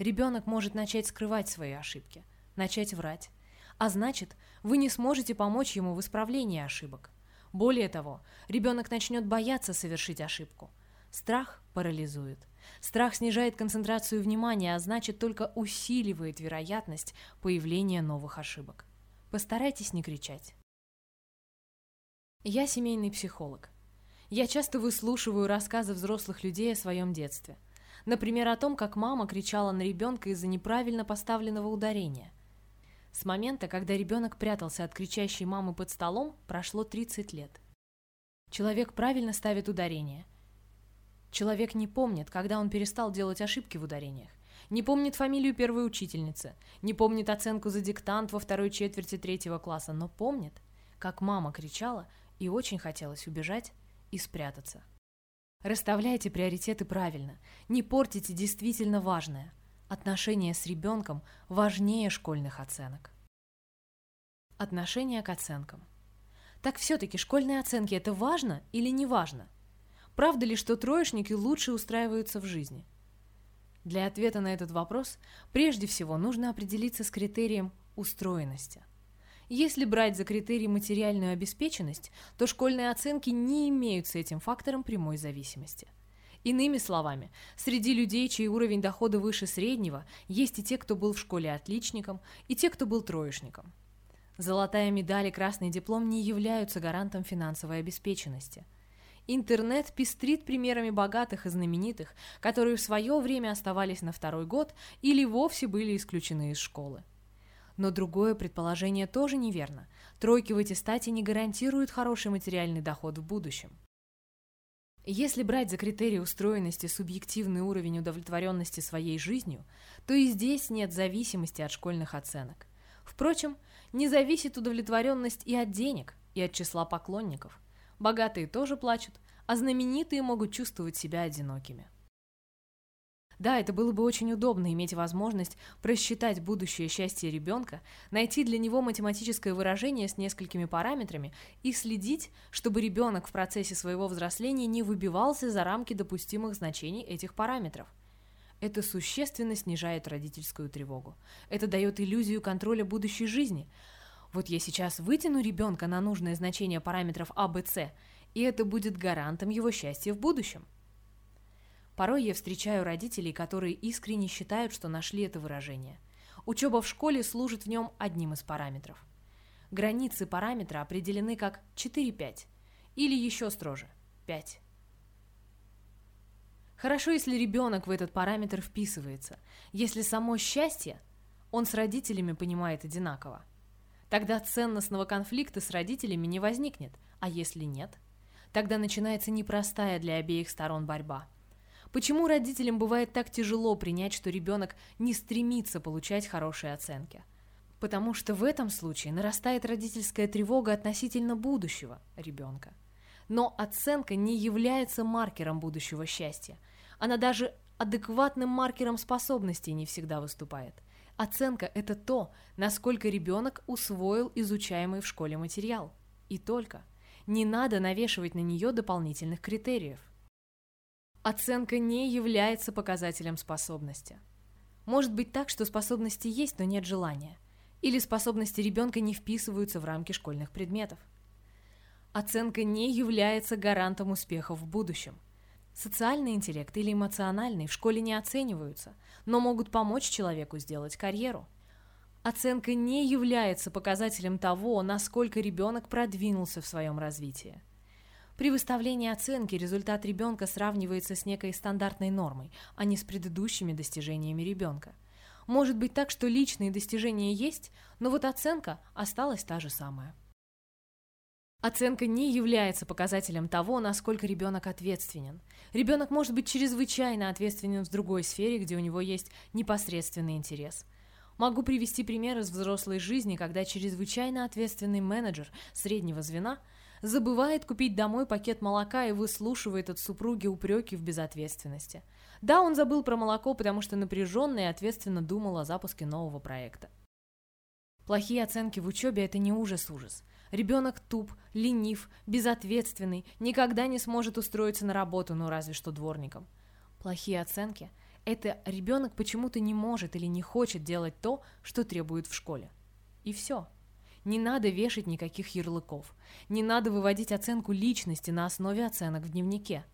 Ребенок может начать скрывать свои ошибки, начать врать. А значит, вы не сможете помочь ему в исправлении ошибок. Более того, ребенок начнет бояться совершить ошибку. Страх парализует. Страх снижает концентрацию внимания, а значит только усиливает вероятность появления новых ошибок. Постарайтесь не кричать. Я семейный психолог. Я часто выслушиваю рассказы взрослых людей о своем детстве. Например, о том, как мама кричала на ребенка из-за неправильно поставленного ударения. С момента, когда ребенок прятался от кричащей мамы под столом, прошло 30 лет. Человек правильно ставит ударение – Человек не помнит, когда он перестал делать ошибки в ударениях. Не помнит фамилию первой учительницы, не помнит оценку за диктант во второй четверти третьего класса, но помнит, как мама кричала и очень хотелось убежать и спрятаться. Расставляйте приоритеты правильно, не портите действительно важное. Отношения с ребенком важнее школьных оценок. Отношение к оценкам. Так все-таки школьные оценки – это важно или не важно? Правда ли, что троечники лучше устраиваются в жизни? Для ответа на этот вопрос прежде всего нужно определиться с критерием устроенности. Если брать за критерий материальную обеспеченность, то школьные оценки не имеют с этим фактором прямой зависимости. Иными словами, среди людей, чей уровень дохода выше среднего, есть и те, кто был в школе отличником, и те, кто был троечником. Золотая медаль и красный диплом не являются гарантом финансовой обеспеченности – Интернет пестрит примерами богатых и знаменитых, которые в свое время оставались на второй год или вовсе были исключены из школы. Но другое предположение тоже неверно. Тройки в эти стати не гарантируют хороший материальный доход в будущем. Если брать за критерий устроенности субъективный уровень удовлетворенности своей жизнью, то и здесь нет зависимости от школьных оценок. Впрочем, не зависит удовлетворенность и от денег, и от числа поклонников. Богатые тоже плачут, а знаменитые могут чувствовать себя одинокими. Да, это было бы очень удобно иметь возможность просчитать будущее счастье ребенка, найти для него математическое выражение с несколькими параметрами и следить, чтобы ребенок в процессе своего взросления не выбивался за рамки допустимых значений этих параметров. Это существенно снижает родительскую тревогу. Это дает иллюзию контроля будущей жизни, вот я сейчас вытяну ребенка на нужное значение параметров А, Б, С, и это будет гарантом его счастья в будущем. Порой я встречаю родителей, которые искренне считают, что нашли это выражение. Учеба в школе служит в нем одним из параметров. Границы параметра определены как 4-5, или еще строже – 5. Хорошо, если ребенок в этот параметр вписывается, если само счастье он с родителями понимает одинаково – Тогда ценностного конфликта с родителями не возникнет, а если нет? Тогда начинается непростая для обеих сторон борьба. Почему родителям бывает так тяжело принять, что ребенок не стремится получать хорошие оценки? Потому что в этом случае нарастает родительская тревога относительно будущего ребенка. Но оценка не является маркером будущего счастья. Она даже адекватным маркером способностей не всегда выступает – Оценка – это то, насколько ребенок усвоил изучаемый в школе материал. И только. Не надо навешивать на нее дополнительных критериев. Оценка не является показателем способности. Может быть так, что способности есть, но нет желания. Или способности ребенка не вписываются в рамки школьных предметов. Оценка не является гарантом успеха в будущем. Социальный интеллект или эмоциональный в школе не оцениваются, но могут помочь человеку сделать карьеру. Оценка не является показателем того, насколько ребенок продвинулся в своем развитии. При выставлении оценки результат ребенка сравнивается с некой стандартной нормой, а не с предыдущими достижениями ребенка. Может быть так, что личные достижения есть, но вот оценка осталась та же самая. Оценка не является показателем того, насколько ребенок ответственен. Ребенок может быть чрезвычайно ответственен в другой сфере, где у него есть непосредственный интерес. Могу привести пример из взрослой жизни, когда чрезвычайно ответственный менеджер среднего звена забывает купить домой пакет молока и выслушивает от супруги упреки в безответственности. Да, он забыл про молоко, потому что напряженно и ответственно думал о запуске нового проекта. Плохие оценки в учебе – это не ужас-ужас – Ребенок туп, ленив, безответственный, никогда не сможет устроиться на работу, ну разве что дворником. Плохие оценки – это ребенок почему-то не может или не хочет делать то, что требует в школе. И все. Не надо вешать никаких ярлыков. Не надо выводить оценку личности на основе оценок в дневнике.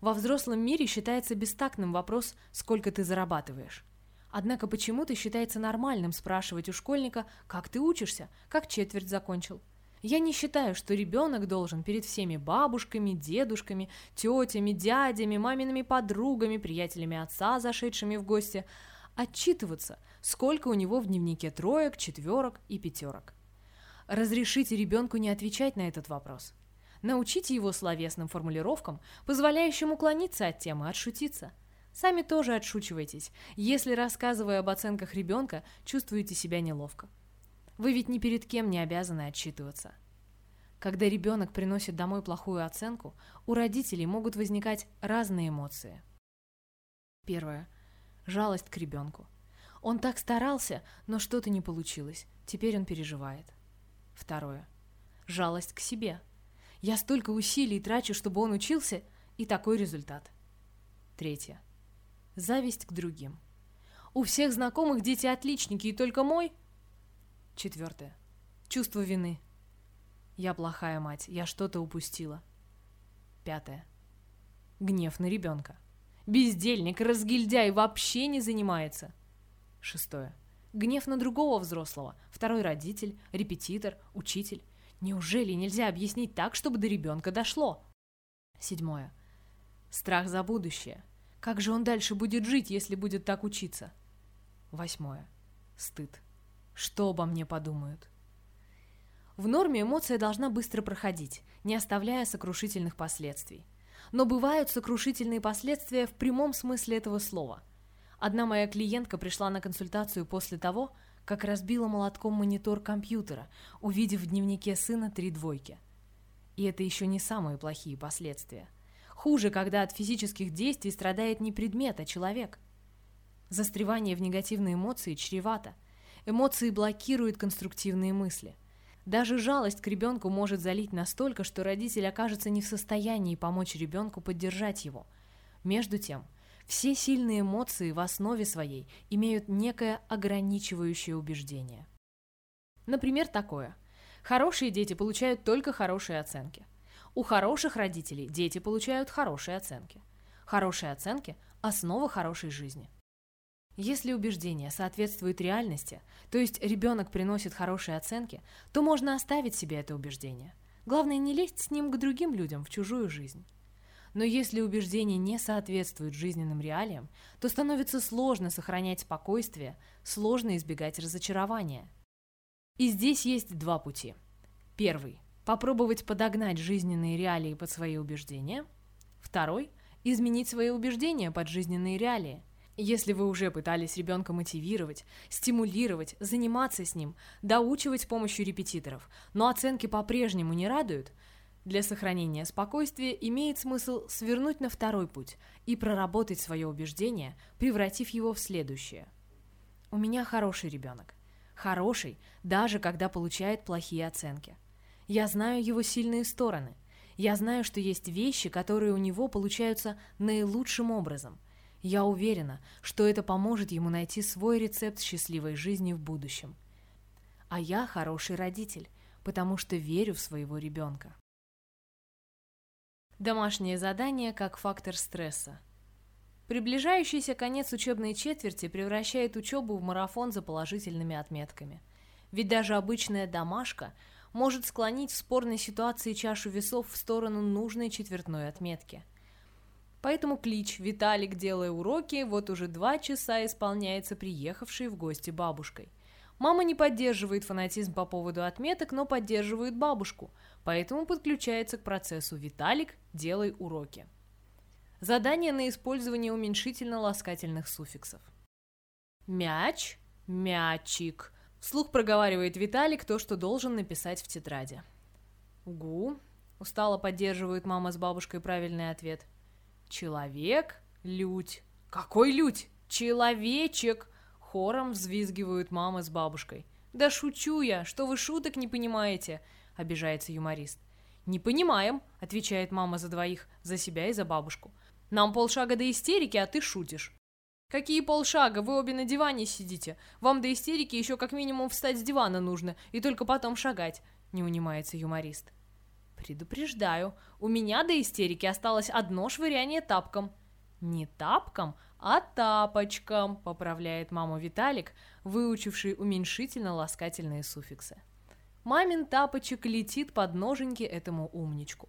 Во взрослом мире считается бестактным вопрос «сколько ты зарабатываешь?». Однако почему-то считается нормальным спрашивать у школьника, как ты учишься, как четверть закончил. Я не считаю, что ребенок должен перед всеми бабушками, дедушками, тетями, дядями, мамиными подругами, приятелями отца, зашедшими в гости, отчитываться, сколько у него в дневнике троек, четверок и пятерок. Разрешите ребенку не отвечать на этот вопрос. Научите его словесным формулировкам, позволяющим уклониться от темы, отшутиться – Сами тоже отшучивайтесь, если, рассказывая об оценках ребенка, чувствуете себя неловко. Вы ведь ни перед кем не обязаны отчитываться. Когда ребенок приносит домой плохую оценку, у родителей могут возникать разные эмоции. Первое. Жалость к ребенку. Он так старался, но что-то не получилось. Теперь он переживает. Второе. Жалость к себе. Я столько усилий трачу, чтобы он учился, и такой результат. Третье. Зависть к другим. У всех знакомых дети отличники, и только мой... Четвертое. Чувство вины. Я плохая мать, я что-то упустила. Пятое. Гнев на ребенка. Бездельник, разгильдяй вообще не занимается. Шестое. Гнев на другого взрослого. Второй родитель, репетитор, учитель. Неужели нельзя объяснить так, чтобы до ребенка дошло? Седьмое. Страх за будущее. Как же он дальше будет жить, если будет так учиться? Восьмое. Стыд. Что обо мне подумают? В норме эмоция должна быстро проходить, не оставляя сокрушительных последствий. Но бывают сокрушительные последствия в прямом смысле этого слова. Одна моя клиентка пришла на консультацию после того, как разбила молотком монитор компьютера, увидев в дневнике сына три двойки. И это еще не самые плохие последствия. Хуже, когда от физических действий страдает не предмет, а человек. Застревание в негативные эмоции чревато. Эмоции блокируют конструктивные мысли – даже жалость к ребенку может залить настолько, что родитель окажется не в состоянии помочь ребенку поддержать его. Между тем, все сильные эмоции в основе своей имеют некое ограничивающее убеждение. Например, такое. Хорошие дети получают только хорошие оценки. У хороших родителей дети получают хорошие оценки. Хорошие оценки – основа хорошей жизни. Если убеждение соответствует реальности, то есть ребенок приносит хорошие оценки, то можно оставить себе это убеждение. Главное не лезть с ним к другим людям в чужую жизнь. Но если убеждение не соответствует жизненным реалиям, то становится сложно сохранять спокойствие, сложно избегать разочарования. И здесь есть два пути. Первый – попробовать подогнать жизненные реалии под свои убеждения. Второй – изменить свои убеждения под жизненные реалии – если вы уже пытались ребенка мотивировать, стимулировать, заниматься с ним, доучивать с помощью репетиторов, но оценки по-прежнему не радуют, для сохранения спокойствия имеет смысл свернуть на второй путь и проработать свое убеждение, превратив его в следующее. У меня хороший ребенок. Хороший, даже когда получает плохие оценки. Я знаю его сильные стороны. Я знаю, что есть вещи, которые у него получаются наилучшим образом – я уверена, что это поможет ему найти свой рецепт счастливой жизни в будущем. А я хороший родитель, потому что верю в своего ребенка. Домашнее задание как фактор стресса. Приближающийся конец учебной четверти превращает учебу в марафон за положительными отметками. Ведь даже обычная домашка может склонить в спорной ситуации чашу весов в сторону нужной четвертной отметки – Поэтому клич «Виталик, делая уроки» вот уже два часа исполняется приехавшей в гости бабушкой. Мама не поддерживает фанатизм по поводу отметок, но поддерживает бабушку, поэтому подключается к процессу «Виталик, делай уроки». Задание на использование уменьшительно-ласкательных суффиксов. Мяч, мячик. Вслух проговаривает Виталик то, что должен написать в тетради. Гу. Устало поддерживает мама с бабушкой правильный ответ. Человек, лють. Какой лють? Человечек! Хором взвизгивают мама с бабушкой. Да шучу я, что вы шуток не понимаете, обижается юморист. Не понимаем, отвечает мама за двоих, за себя и за бабушку. Нам полшага до истерики, а ты шутишь. Какие полшага? Вы обе на диване сидите. Вам до истерики еще как минимум встать с дивана нужно, и только потом шагать, не унимается юморист. Предупреждаю, у меня до истерики осталось одно швыряние тапком. Не тапком, а тапочком, поправляет маму Виталик, выучивший уменьшительно-ласкательные суффиксы. Мамин тапочек летит под ноженьки этому умничку.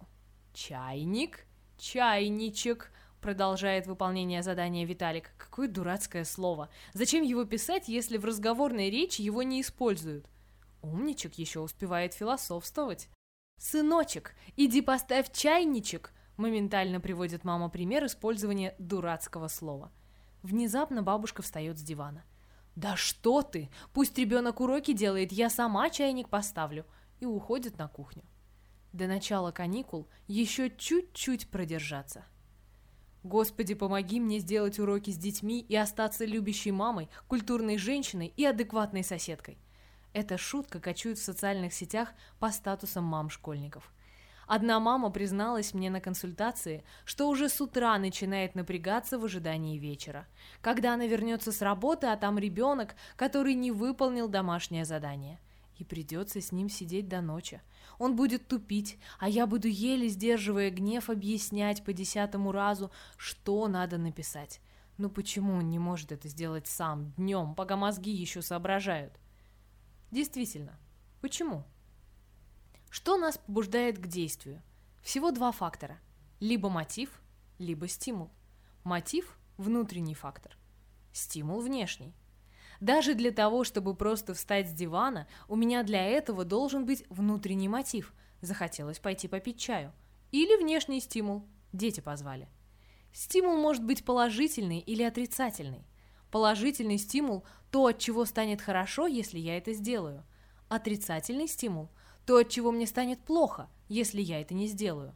Чайник, чайничек, продолжает выполнение задания Виталик. Какое дурацкое слово. Зачем его писать, если в разговорной речи его не используют? Умничек еще успевает философствовать. «Сыночек, иди поставь чайничек!» Моментально приводит мама пример использования дурацкого слова. Внезапно бабушка встает с дивана. «Да что ты! Пусть ребенок уроки делает, я сама чайник поставлю!» И уходит на кухню. До начала каникул еще чуть-чуть продержаться. Господи, помоги мне сделать уроки с детьми и остаться любящей мамой, культурной женщиной и адекватной соседкой. Эта шутка кочует в социальных сетях по статусам мам школьников. Одна мама призналась мне на консультации, что уже с утра начинает напрягаться в ожидании вечера, когда она вернется с работы, а там ребенок, который не выполнил домашнее задание. И придется с ним сидеть до ночи. Он будет тупить, а я буду еле сдерживая гнев объяснять по десятому разу, что надо написать. Ну почему он не может это сделать сам, днем, пока мозги еще соображают? Действительно, почему? Что нас побуждает к действию? Всего два фактора. Либо мотив, либо стимул. Мотив – внутренний фактор. Стимул – внешний. Даже для того, чтобы просто встать с дивана, у меня для этого должен быть внутренний мотив. Захотелось пойти попить чаю. Или внешний стимул. Дети позвали. Стимул может быть положительный или отрицательный. Положительный стимул – то, от чего станет хорошо, если я это сделаю. Отрицательный стимул то, от чего мне станет плохо, если я это не сделаю.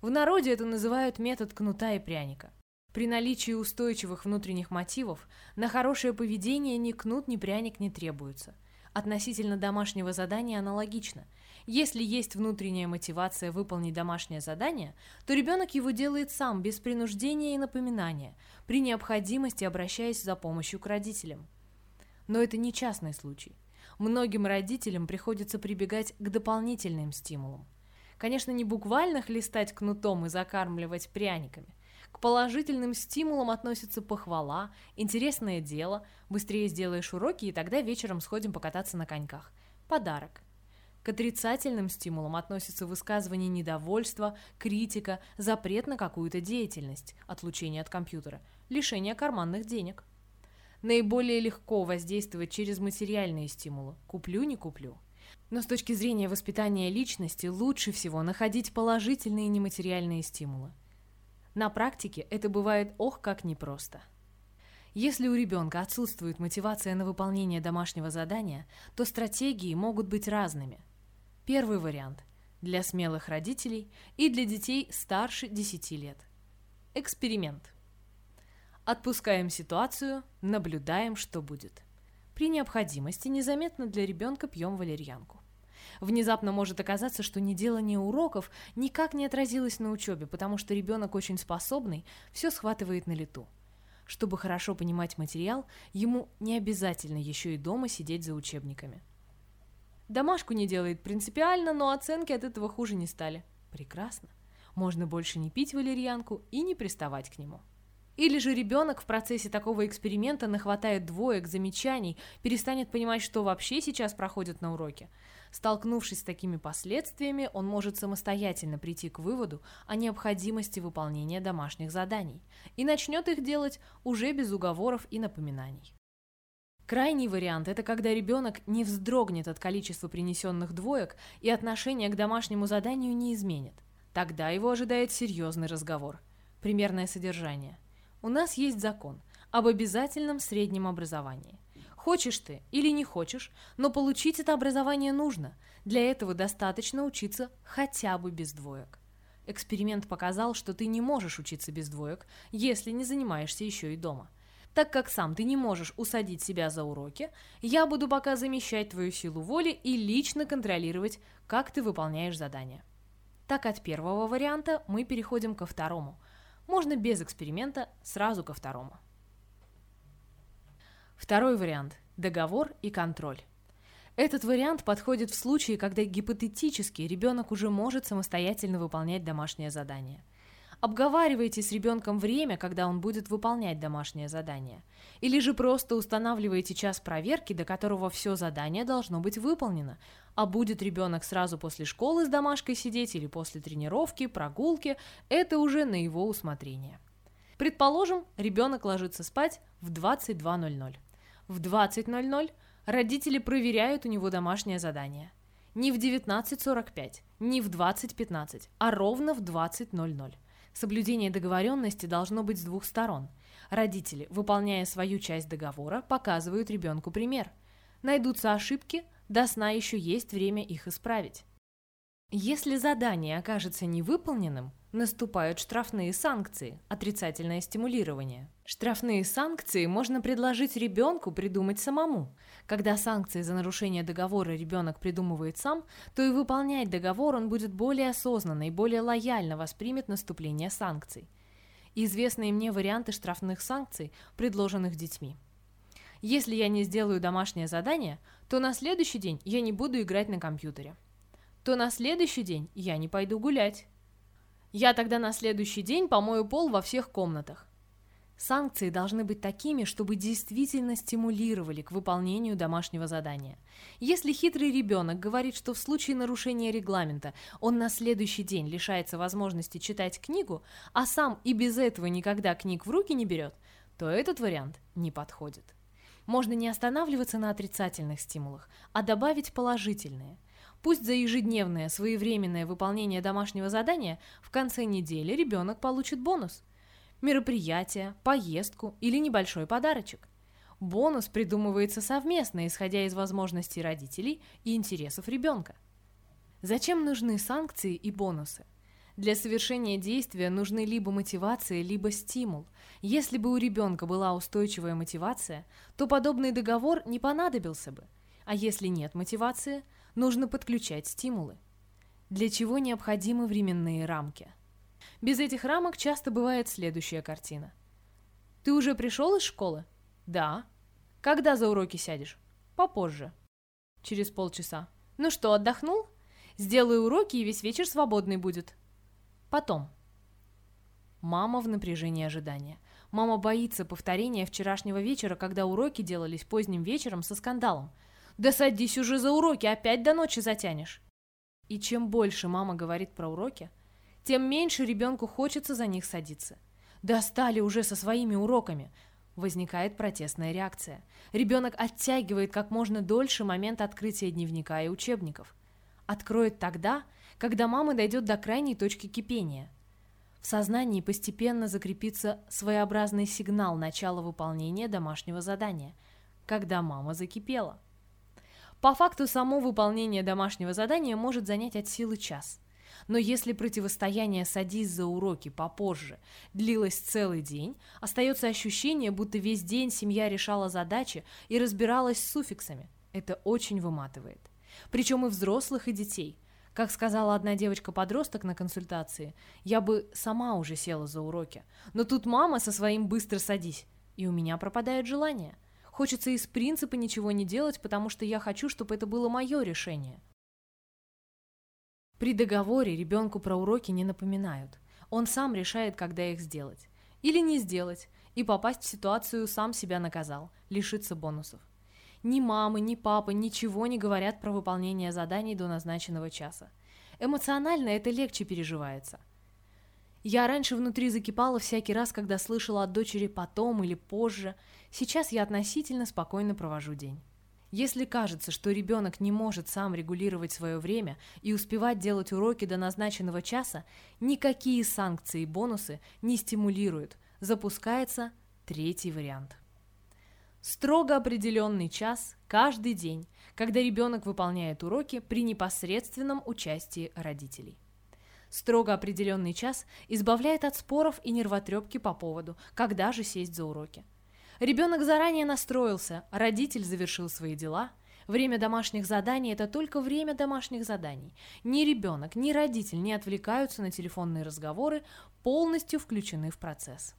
В народе это называют метод кнута и пряника. При наличии устойчивых внутренних мотивов на хорошее поведение ни кнут, ни пряник не требуются. Относительно домашнего задания аналогично. Если есть внутренняя мотивация выполнить домашнее задание, то ребенок его делает сам, без принуждения и напоминания, при необходимости обращаясь за помощью к родителям. Но это не частный случай многим родителям приходится прибегать к дополнительным стимулам. Конечно, не буквально хлестать кнутом и закармливать пряниками. К положительным стимулам относятся похвала, интересное дело, быстрее сделаешь уроки и тогда вечером сходим покататься на коньках. Подарок. К отрицательным стимулам относятся высказывание недовольства, критика, запрет на какую-то деятельность, отлучение от компьютера, лишение карманных денег – наиболее легко воздействовать через материальные стимулы «куплю, не куплю». Но с точки зрения воспитания личности лучше всего находить положительные нематериальные стимулы. На практике это бывает ох как непросто. Если у ребенка отсутствует мотивация на выполнение домашнего задания, то стратегии могут быть разными. Первый вариант – для смелых родителей и для детей старше 10 лет. Эксперимент – Отпускаем ситуацию, наблюдаем, что будет. При необходимости незаметно для ребенка пьем валерьянку. Внезапно может оказаться, что неделание уроков никак не отразилось на учебе, потому что ребенок очень способный, все схватывает на лету. Чтобы хорошо понимать материал, ему не обязательно еще и дома сидеть за учебниками. Домашку не делает принципиально, но оценки от этого хуже не стали. Прекрасно. Можно больше не пить валерьянку и не приставать к нему. Или же ребенок в процессе такого эксперимента нахватает двоек, замечаний, перестанет понимать, что вообще сейчас проходит на уроке. Столкнувшись с такими последствиями, он может самостоятельно прийти к выводу о необходимости выполнения домашних заданий и начнет их делать уже без уговоров и напоминаний. Крайний вариант – это когда ребенок не вздрогнет от количества принесенных двоек и отношение к домашнему заданию не изменит. Тогда его ожидает серьезный разговор. Примерное содержание – у нас есть закон об обязательном среднем образовании. Хочешь ты или не хочешь, но получить это образование нужно. Для этого достаточно учиться хотя бы без двоек. Эксперимент показал, что ты не можешь учиться без двоек, если не занимаешься еще и дома. Так как сам ты не можешь усадить себя за уроки, я буду пока замещать твою силу воли и лично контролировать, как ты выполняешь задания. Так от первого варианта мы переходим ко второму – можно без эксперимента сразу ко второму. Второй вариант – договор и контроль. Этот вариант подходит в случае, когда гипотетически ребенок уже может самостоятельно выполнять домашнее задание – Обговаривайте с ребенком время, когда он будет выполнять домашнее задание. Или же просто устанавливаете час проверки, до которого все задание должно быть выполнено. А будет ребенок сразу после школы с домашкой сидеть или после тренировки, прогулки, это уже на его усмотрение. Предположим, ребенок ложится спать в 22.00. В 20.00 родители проверяют у него домашнее задание. Не в 19.45, не в 20.15, а ровно в 20.00. Соблюдение договоренности должно быть с двух сторон. Родители, выполняя свою часть договора, показывают ребенку пример. Найдутся ошибки, до сна еще есть время их исправить. Если задание окажется невыполненным, наступают штрафные санкции, отрицательное стимулирование. Штрафные санкции можно предложить ребенку придумать самому. Когда санкции за нарушение договора ребенок придумывает сам, то и выполнять договор он будет более осознанно и более лояльно воспримет наступление санкций. Известные мне варианты штрафных санкций, предложенных детьми. Если я не сделаю домашнее задание, то на следующий день я не буду играть на компьютере. То на следующий день я не пойду гулять. Я тогда на следующий день помою пол во всех комнатах. Санкции должны быть такими, чтобы действительно стимулировали к выполнению домашнего задания. Если хитрый ребенок говорит, что в случае нарушения регламента он на следующий день лишается возможности читать книгу, а сам и без этого никогда книг в руки не берет, то этот вариант не подходит. Можно не останавливаться на отрицательных стимулах, а добавить положительные. Пусть за ежедневное своевременное выполнение домашнего задания в конце недели ребенок получит бонус. Мероприятие, поездку или небольшой подарочек. Бонус придумывается совместно, исходя из возможностей родителей и интересов ребенка. Зачем нужны санкции и бонусы? Для совершения действия нужны либо мотивация, либо стимул. Если бы у ребенка была устойчивая мотивация, то подобный договор не понадобился бы. А если нет мотивации – нужно подключать стимулы. Для чего необходимы временные рамки? Без этих рамок часто бывает следующая картина. Ты уже пришел из школы? Да. Когда за уроки сядешь? Попозже. Через полчаса. Ну что, отдохнул? Сделай уроки, и весь вечер свободный будет. Потом. Мама в напряжении ожидания. Мама боится повторения вчерашнего вечера, когда уроки делались поздним вечером со скандалом – да садись уже за уроки, опять до ночи затянешь. И чем больше мама говорит про уроки, тем меньше ребенку хочется за них садиться. Достали уже со своими уроками. Возникает протестная реакция. Ребенок оттягивает как можно дольше момент открытия дневника и учебников. Откроет тогда, когда мама дойдет до крайней точки кипения. В сознании постепенно закрепится своеобразный сигнал начала выполнения домашнего задания, когда мама закипела. По факту само выполнение домашнего задания может занять от силы час. Но если противостояние «садись за уроки» попозже длилось целый день, остается ощущение, будто весь день семья решала задачи и разбиралась с суффиксами. Это очень выматывает. Причем и взрослых, и детей. Как сказала одна девочка-подросток на консультации, я бы сама уже села за уроки. Но тут мама со своим «быстро садись», и у меня пропадает желание – Хочется из принципа ничего не делать, потому что я хочу, чтобы это было мое решение. При договоре ребенку про уроки не напоминают. Он сам решает, когда их сделать. Или не сделать, и попасть в ситуацию сам себя наказал, лишиться бонусов. Ни мамы, ни папы ничего не говорят про выполнение заданий до назначенного часа. Эмоционально это легче переживается. Я раньше внутри закипала всякий раз, когда слышала от дочери потом или позже. Сейчас я относительно спокойно провожу день. Если кажется, что ребенок не может сам регулировать свое время и успевать делать уроки до назначенного часа, никакие санкции и бонусы не стимулируют. Запускается третий вариант. Строго определенный час каждый день, когда ребенок выполняет уроки при непосредственном участии родителей. Строго определенный час избавляет от споров и нервотрепки по поводу, когда же сесть за уроки. Ребенок заранее настроился, родитель завершил свои дела. Время домашних заданий – это только время домашних заданий. Ни ребенок, ни родитель не отвлекаются на телефонные разговоры, полностью включены в процесс.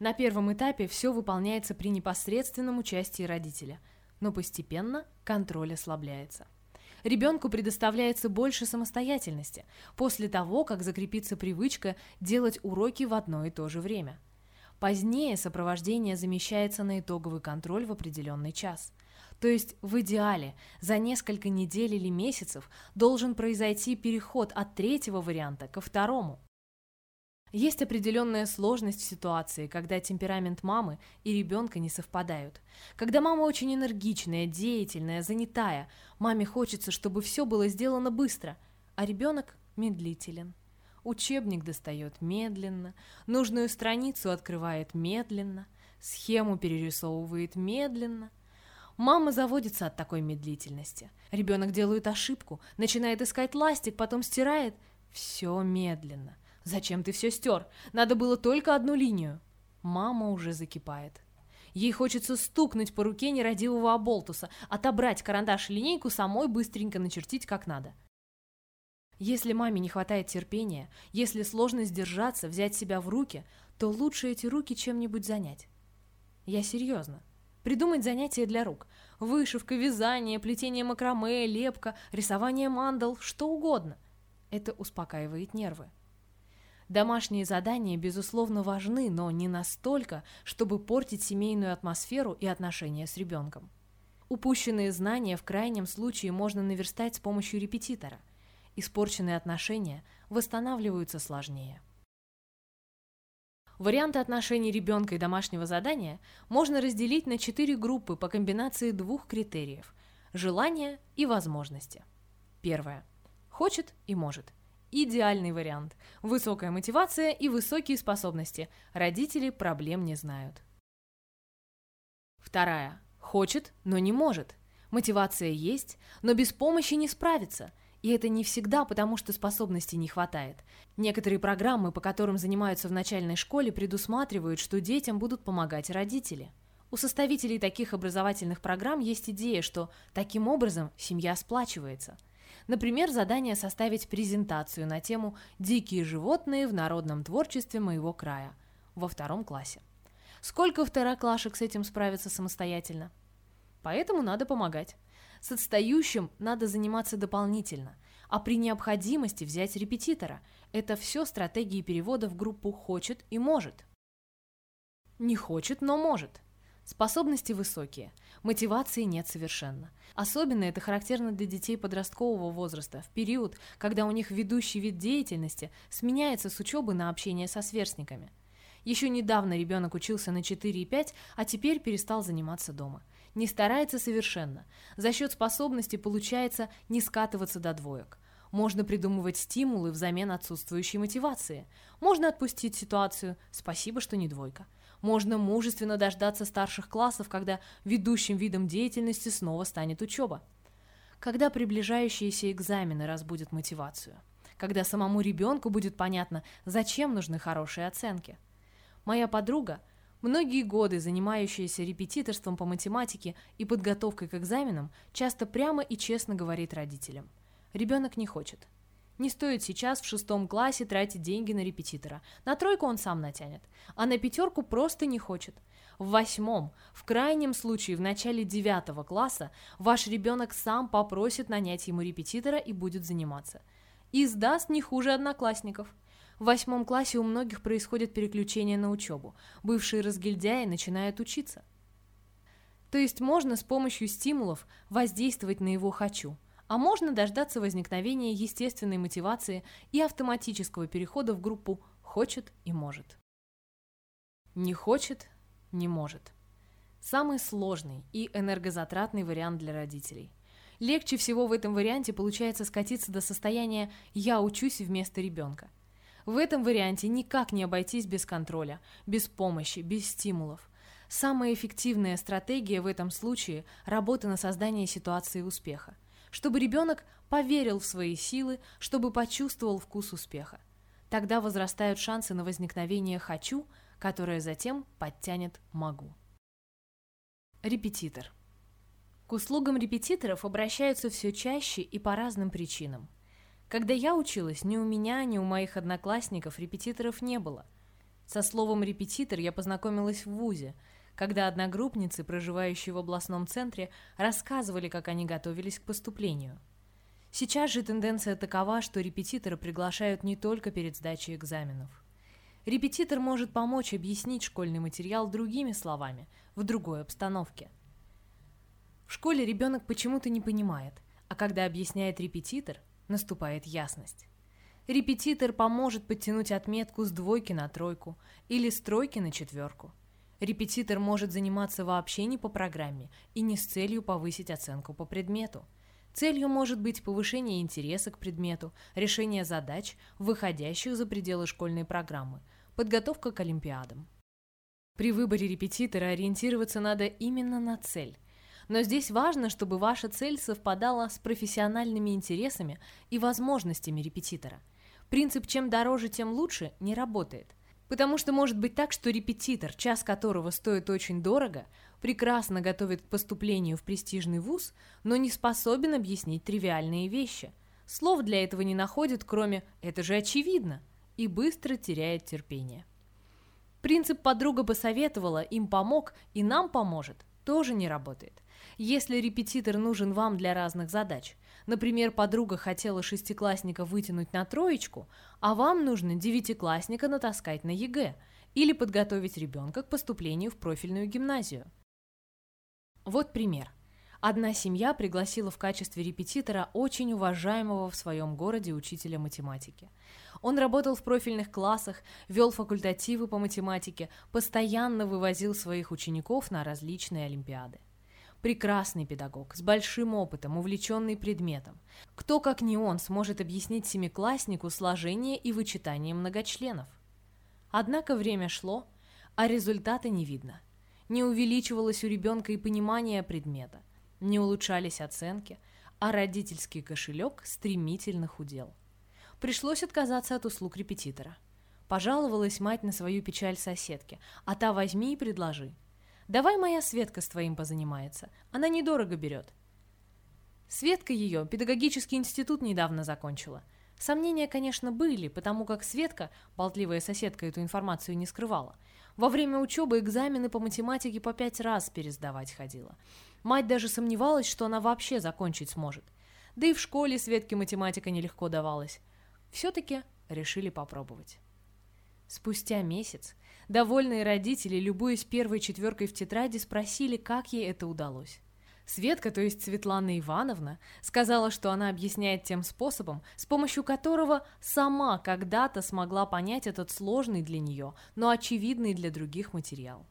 На первом этапе все выполняется при непосредственном участии родителя, но постепенно контроль ослабляется ребенку предоставляется больше самостоятельности после того, как закрепится привычка делать уроки в одно и то же время. Позднее сопровождение замещается на итоговый контроль в определенный час. То есть в идеале за несколько недель или месяцев должен произойти переход от третьего варианта ко второму – есть определенная сложность в ситуации, когда темперамент мамы и ребенка не совпадают. Когда мама очень энергичная, деятельная, занятая, маме хочется, чтобы все было сделано быстро, а ребенок медлителен. Учебник достает медленно, нужную страницу открывает медленно, схему перерисовывает медленно. Мама заводится от такой медлительности. Ребенок делает ошибку, начинает искать ластик, потом стирает, Все медленно. Зачем ты все стер? Надо было только одну линию. Мама уже закипает. Ей хочется стукнуть по руке нерадивого оболтуса, отобрать карандаш и линейку, самой быстренько начертить как надо. Если маме не хватает терпения, если сложно сдержаться, взять себя в руки, то лучше эти руки чем-нибудь занять. Я серьезно. Придумать занятия для рук. Вышивка, вязание, плетение макраме, лепка, рисование мандал, что угодно. Это успокаивает нервы. Домашние задания, безусловно, важны, но не настолько, чтобы портить семейную атмосферу и отношения с ребенком. Упущенные знания в крайнем случае можно наверстать с помощью репетитора. Испорченные отношения восстанавливаются сложнее. Варианты отношений ребенка и домашнего задания можно разделить на четыре группы по комбинации двух критериев – желания и возможности. Первое. Хочет и может. Идеальный вариант. Высокая мотивация и высокие способности. Родители проблем не знают. Вторая. Хочет, но не может. Мотивация есть, но без помощи не справится. И это не всегда потому, что способностей не хватает. Некоторые программы, по которым занимаются в начальной школе, предусматривают, что детям будут помогать родители. У составителей таких образовательных программ есть идея, что таким образом семья сплачивается – Например, задание составить презентацию на тему «Дикие животные в народном творчестве моего края» во втором классе. Сколько второклашек с этим справятся самостоятельно? Поэтому надо помогать. С отстающим надо заниматься дополнительно, а при необходимости взять репетитора. Это все стратегии перевода в группу «хочет» и «может». Не хочет, но может. Способности высокие, мотивации нет совершенно. Особенно это характерно для детей подросткового возраста, в период, когда у них ведущий вид деятельности сменяется с учебы на общение со сверстниками. Еще недавно ребенок учился на 4 и 5, а теперь перестал заниматься дома. Не старается совершенно. За счет способности получается не скатываться до двоек. Можно придумывать стимулы взамен отсутствующей мотивации. Можно отпустить ситуацию «спасибо, что не двойка». Можно мужественно дождаться старших классов, когда ведущим видом деятельности снова станет учеба. Когда приближающиеся экзамены разбудят мотивацию. Когда самому ребенку будет понятно, зачем нужны хорошие оценки. Моя подруга, многие годы занимающаяся репетиторством по математике и подготовкой к экзаменам, часто прямо и честно говорит родителям. Ребенок не хочет – не стоит сейчас в шестом классе тратить деньги на репетитора. На тройку он сам натянет, а на пятерку просто не хочет. В восьмом, в крайнем случае в начале девятого класса, ваш ребенок сам попросит нанять ему репетитора и будет заниматься. И сдаст не хуже одноклассников. В восьмом классе у многих происходит переключение на учебу. Бывшие разгильдяи начинают учиться. То есть можно с помощью стимулов воздействовать на его «хочу», а можно дождаться возникновения естественной мотивации и автоматического перехода в группу «хочет» и «может». Не хочет, не может. Самый сложный и энергозатратный вариант для родителей. Легче всего в этом варианте получается скатиться до состояния «я учусь вместо ребенка». В этом варианте никак не обойтись без контроля, без помощи, без стимулов. Самая эффективная стратегия в этом случае – работа на создание ситуации успеха – чтобы ребенок поверил в свои силы, чтобы почувствовал вкус успеха. Тогда возрастают шансы на возникновение «хочу», которое затем подтянет «могу». Репетитор. К услугам репетиторов обращаются все чаще и по разным причинам. Когда я училась, ни у меня, ни у моих одноклассников репетиторов не было. Со словом «репетитор» я познакомилась в ВУЗе – когда одногруппницы, проживающие в областном центре, рассказывали, как они готовились к поступлению. Сейчас же тенденция такова, что репетиторы приглашают не только перед сдачей экзаменов. Репетитор может помочь объяснить школьный материал другими словами, в другой обстановке. В школе ребенок почему-то не понимает, а когда объясняет репетитор, наступает ясность. Репетитор поможет подтянуть отметку с двойки на тройку или с тройки на четверку. Репетитор может заниматься вообще не по программе и не с целью повысить оценку по предмету. Целью может быть повышение интереса к предмету, решение задач, выходящих за пределы школьной программы, подготовка к олимпиадам. При выборе репетитора ориентироваться надо именно на цель. Но здесь важно, чтобы ваша цель совпадала с профессиональными интересами и возможностями репетитора – Принцип «чем дороже, тем лучше» не работает. Потому что может быть так, что репетитор, час которого стоит очень дорого, прекрасно готовит к поступлению в престижный вуз, но не способен объяснить тривиальные вещи. Слов для этого не находит, кроме «это же очевидно», и быстро теряет терпение. Принцип «подруга посоветовала, им помог и нам поможет» тоже не работает. Если репетитор нужен вам для разных задач, например, подруга хотела шестиклассника вытянуть на троечку, а вам нужно девятиклассника натаскать на ЕГЭ или подготовить ребенка к поступлению в профильную гимназию. Вот пример. Одна семья пригласила в качестве репетитора очень уважаемого в своем городе учителя математики. Он работал в профильных классах, вел факультативы по математике, постоянно вывозил своих учеников на различные олимпиады. Прекрасный педагог, с большим опытом, увлеченный предметом. Кто, как не он, сможет объяснить семикласснику сложение и вычитание многочленов? Однако время шло, а результата не видно. Не увеличивалось у ребенка и понимание предмета, не улучшались оценки, а родительский кошелек стремительно худел. Пришлось отказаться от услуг репетитора. Пожаловалась мать на свою печаль соседке, а та возьми и предложи. Давай моя Светка с твоим позанимается, она недорого берет. Светка ее педагогический институт недавно закончила. Сомнения, конечно, были, потому как Светка, болтливая соседка, эту информацию не скрывала. Во время учебы экзамены по математике по пять раз пересдавать ходила. Мать даже сомневалась, что она вообще закончить сможет. Да и в школе Светке математика нелегко давалась все-таки решили попробовать. Спустя месяц довольные родители, любуясь первой четверкой в тетради, спросили, как ей это удалось. Светка, то есть Светлана Ивановна, сказала, что она объясняет тем способом, с помощью которого сама когда-то смогла понять этот сложный для нее, но очевидный для других материал.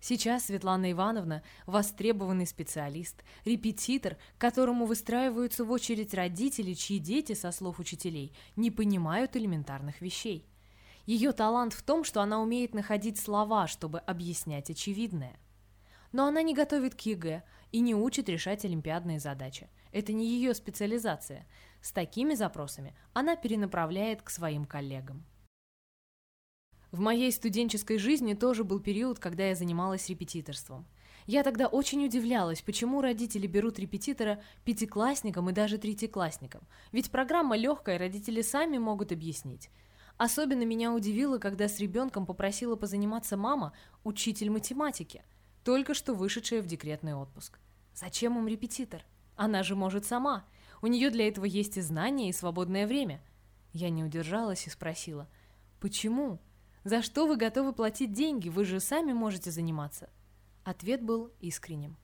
Сейчас Светлана Ивановна – востребованный специалист, репетитор, которому выстраиваются в очередь родители, чьи дети, со слов учителей, не понимают элементарных вещей. Ее талант в том, что она умеет находить слова, чтобы объяснять очевидное. Но она не готовит к ЕГЭ и не учит решать олимпиадные задачи. Это не ее специализация. С такими запросами она перенаправляет к своим коллегам. В моей студенческой жизни тоже был период, когда я занималась репетиторством. Я тогда очень удивлялась, почему родители берут репетитора пятиклассникам и даже третьеклассникам. Ведь программа легкая, родители сами могут объяснить. Особенно меня удивило, когда с ребенком попросила позаниматься мама, учитель математики, только что вышедшая в декретный отпуск. Зачем им репетитор? Она же может сама. У нее для этого есть и знания, и свободное время. Я не удержалась и спросила, почему? За что вы готовы платить деньги? Вы же сами можете заниматься. Ответ был искренним.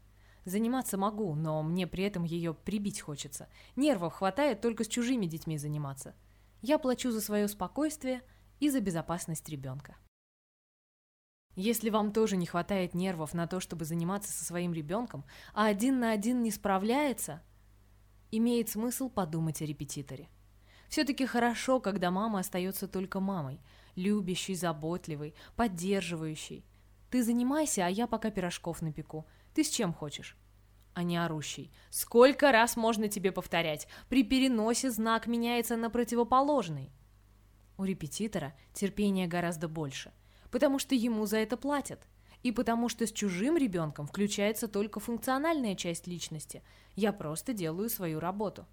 Заниматься могу, но мне при этом ее прибить хочется. Нервов хватает только с чужими детьми заниматься. Я плачу за свое спокойствие и за безопасность ребенка. Если вам тоже не хватает нервов на то, чтобы заниматься со своим ребенком, а один на один не справляется, имеет смысл подумать о репетиторе. Все-таки хорошо, когда мама остается только мамой – любящий, заботливый, поддерживающий. Ты занимайся, а я пока пирожков напеку. Ты с чем хочешь? А не орущий. Сколько раз можно тебе повторять? При переносе знак меняется на противоположный. У репетитора терпения гораздо больше, потому что ему за это платят. И потому что с чужим ребенком включается только функциональная часть личности. Я просто делаю свою работу.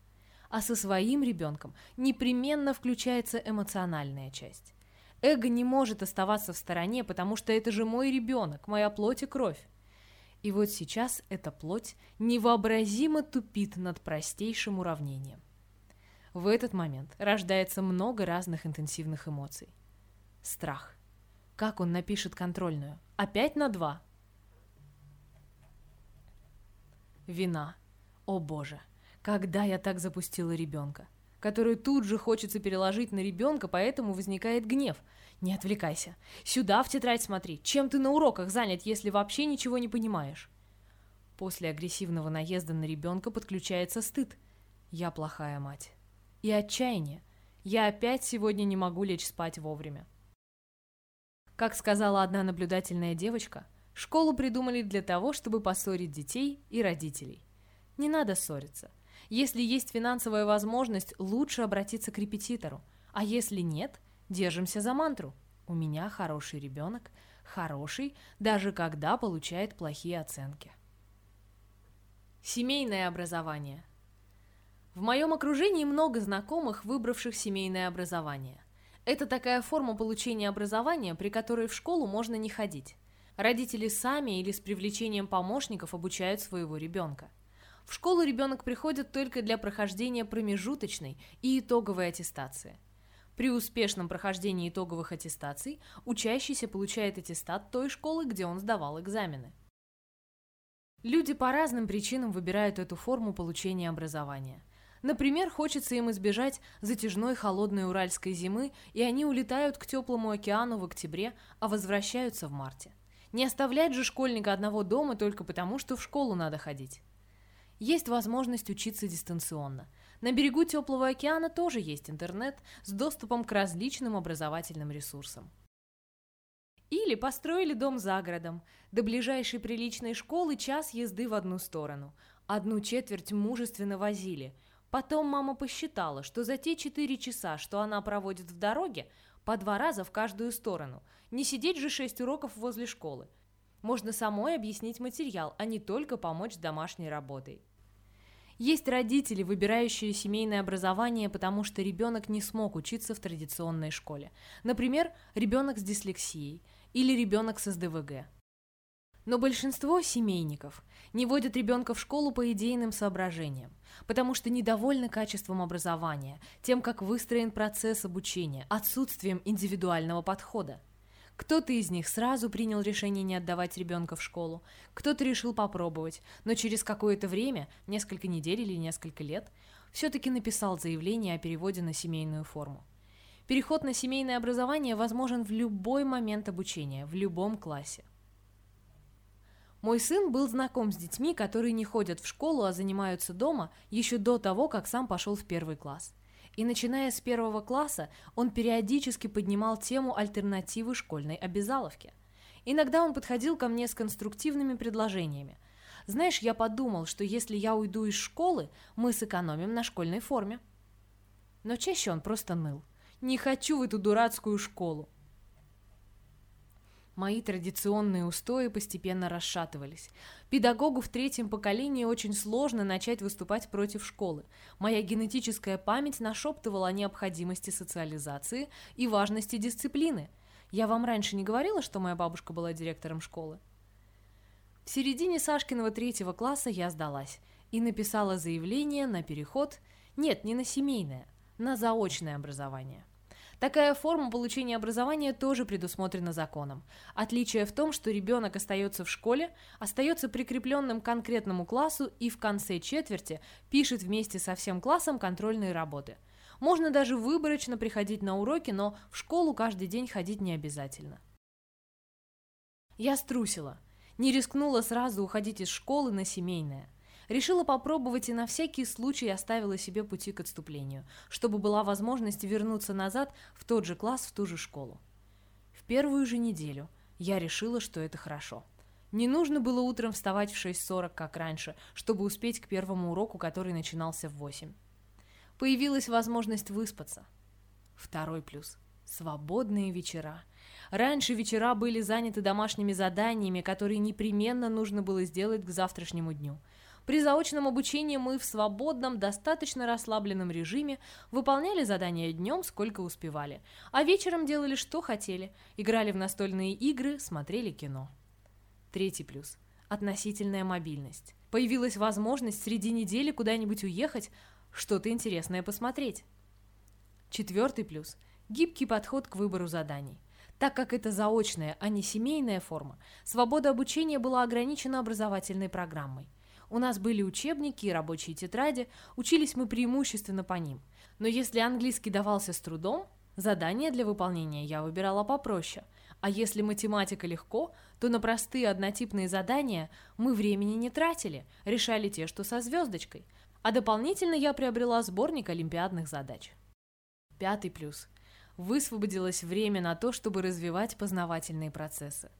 А со своим ребенком непременно включается эмоциональная часть. Эго не может оставаться в стороне, потому что это же мой ребенок, моя плоть и кровь. И вот сейчас эта плоть невообразимо тупит над простейшим уравнением. В этот момент рождается много разных интенсивных эмоций. Страх. Как он напишет контрольную? Опять на два? Вина. О боже, когда я так запустила ребенка? Которую тут же хочется переложить на ребенка, поэтому возникает гнев. Не отвлекайся. Сюда в тетрадь смотри. Чем ты на уроках занят, если вообще ничего не понимаешь? После агрессивного наезда на ребенка подключается стыд. Я плохая мать. И отчаяние. Я опять сегодня не могу лечь спать вовремя. Как сказала одна наблюдательная девочка, школу придумали для того, чтобы поссорить детей и родителей. Не надо ссориться. Если есть финансовая возможность, лучше обратиться к репетитору. А если нет, держимся за мантру. У меня хороший ребенок, хороший, даже когда получает плохие оценки. Семейное образование. В моем окружении много знакомых, выбравших семейное образование. Это такая форма получения образования, при которой в школу можно не ходить. Родители сами или с привлечением помощников обучают своего ребенка. В школу ребенок приходит только для прохождения промежуточной и итоговой аттестации. При успешном прохождении итоговых аттестаций учащийся получает аттестат той школы, где он сдавал экзамены. Люди по разным причинам выбирают эту форму получения образования. Например, хочется им избежать затяжной холодной уральской зимы, и они улетают к теплому океану в октябре, а возвращаются в марте. Не оставлять же школьника одного дома только потому, что в школу надо ходить. Есть возможность учиться дистанционно. На берегу теплого океана тоже есть интернет с доступом к различным образовательным ресурсам. Или построили дом за городом. До ближайшей приличной школы час езды в одну сторону. Одну четверть мужественно возили. Потом мама посчитала, что за те четыре часа, что она проводит в дороге, по два раза в каждую сторону. Не сидеть же шесть уроков возле школы. Можно самой объяснить материал, а не только помочь с домашней работой. Есть родители, выбирающие семейное образование, потому что ребенок не смог учиться в традиционной школе. Например, ребенок с дислексией или ребенок с СДВГ. Но большинство семейников не водят ребенка в школу по идейным соображениям, потому что недовольны качеством образования, тем, как выстроен процесс обучения, отсутствием индивидуального подхода. Кто-то из них сразу принял решение не отдавать ребенка в школу, кто-то решил попробовать, но через какое-то время, несколько недель или несколько лет, все-таки написал заявление о переводе на семейную форму. Переход на семейное образование возможен в любой момент обучения, в любом классе. Мой сын был знаком с детьми, которые не ходят в школу, а занимаются дома еще до того, как сам пошел в первый класс. И начиная с первого класса, он периодически поднимал тему альтернативы школьной обязаловки. Иногда он подходил ко мне с конструктивными предложениями. «Знаешь, я подумал, что если я уйду из школы, мы сэкономим на школьной форме». Но чаще он просто ныл. «Не хочу в эту дурацкую школу». Мои традиционные устои постепенно расшатывались. Педагогу в третьем поколении очень сложно начать выступать против школы. Моя генетическая память нашептывала о необходимости социализации и важности дисциплины. Я вам раньше не говорила, что моя бабушка была директором школы? В середине Сашкиного третьего класса я сдалась и написала заявление на переход, нет, не на семейное, на заочное образование. Такая форма получения образования тоже предусмотрена законом. Отличие в том, что ребенок остается в школе, остается прикрепленным к конкретному классу и в конце четверти пишет вместе со всем классом контрольные работы. Можно даже выборочно приходить на уроки, но в школу каждый день ходить не обязательно. Я струсила. Не рискнула сразу уходить из школы на семейное – Решила попробовать и на всякий случай оставила себе пути к отступлению, чтобы была возможность вернуться назад в тот же класс, в ту же школу. В первую же неделю я решила, что это хорошо. Не нужно было утром вставать в 6.40, как раньше, чтобы успеть к первому уроку, который начинался в 8. Появилась возможность выспаться. Второй плюс – свободные вечера. Раньше вечера были заняты домашними заданиями, которые непременно нужно было сделать к завтрашнему дню – при заочном обучении мы в свободном, достаточно расслабленном режиме выполняли задания днем, сколько успевали, а вечером делали, что хотели, играли в настольные игры, смотрели кино. Третий плюс – относительная мобильность. Появилась возможность среди недели куда-нибудь уехать, что-то интересное посмотреть. Четвертый плюс – гибкий подход к выбору заданий. Так как это заочная, а не семейная форма, свобода обучения была ограничена образовательной программой – у нас были учебники и рабочие тетради, учились мы преимущественно по ним. Но если английский давался с трудом, задания для выполнения я выбирала попроще. А если математика легко, то на простые однотипные задания мы времени не тратили, решали те, что со звездочкой. А дополнительно я приобрела сборник олимпиадных задач. Пятый плюс. Высвободилось время на то, чтобы развивать познавательные процессы.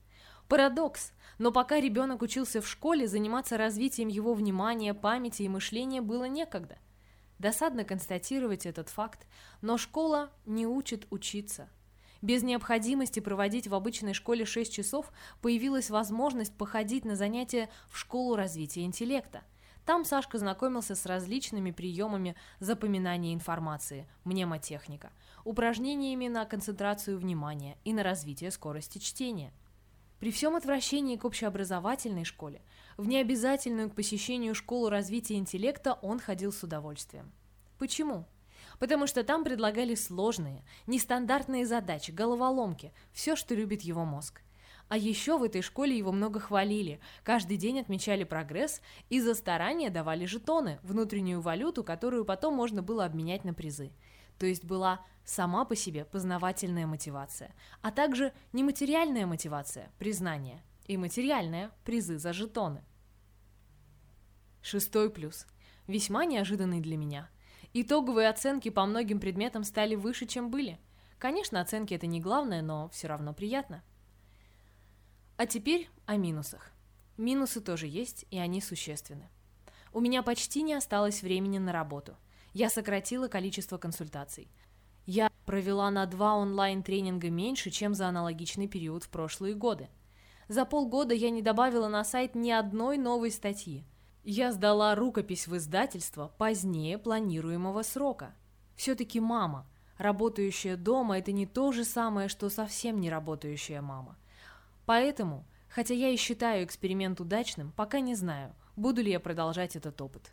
Парадокс, но пока ребенок учился в школе, заниматься развитием его внимания, памяти и мышления было некогда. Досадно констатировать этот факт, но школа не учит учиться. Без необходимости проводить в обычной школе 6 часов появилась возможность походить на занятия в школу развития интеллекта. Там Сашка знакомился с различными приемами запоминания информации, мнемотехника, упражнениями на концентрацию внимания и на развитие скорости чтения. При всем отвращении к общеобразовательной школе, в необязательную к посещению школу развития интеллекта он ходил с удовольствием. Почему? Потому что там предлагали сложные, нестандартные задачи, головоломки, все, что любит его мозг. А еще в этой школе его много хвалили, каждый день отмечали прогресс и за старания давали жетоны, внутреннюю валюту, которую потом можно было обменять на призы – то есть была сама по себе познавательная мотивация, а также нематериальная мотивация, признание, и материальная, призы за жетоны. Шестой плюс. Весьма неожиданный для меня. Итоговые оценки по многим предметам стали выше, чем были. Конечно, оценки это не главное, но все равно приятно. А теперь о минусах. Минусы тоже есть, и они существенны. У меня почти не осталось времени на работу – я сократила количество консультаций. Я провела на два онлайн-тренинга меньше, чем за аналогичный период в прошлые годы. За полгода я не добавила на сайт ни одной новой статьи. Я сдала рукопись в издательство позднее планируемого срока. Все-таки мама. Работающая дома – это не то же самое, что совсем не работающая мама. Поэтому, хотя я и считаю эксперимент удачным, пока не знаю, буду ли я продолжать этот опыт.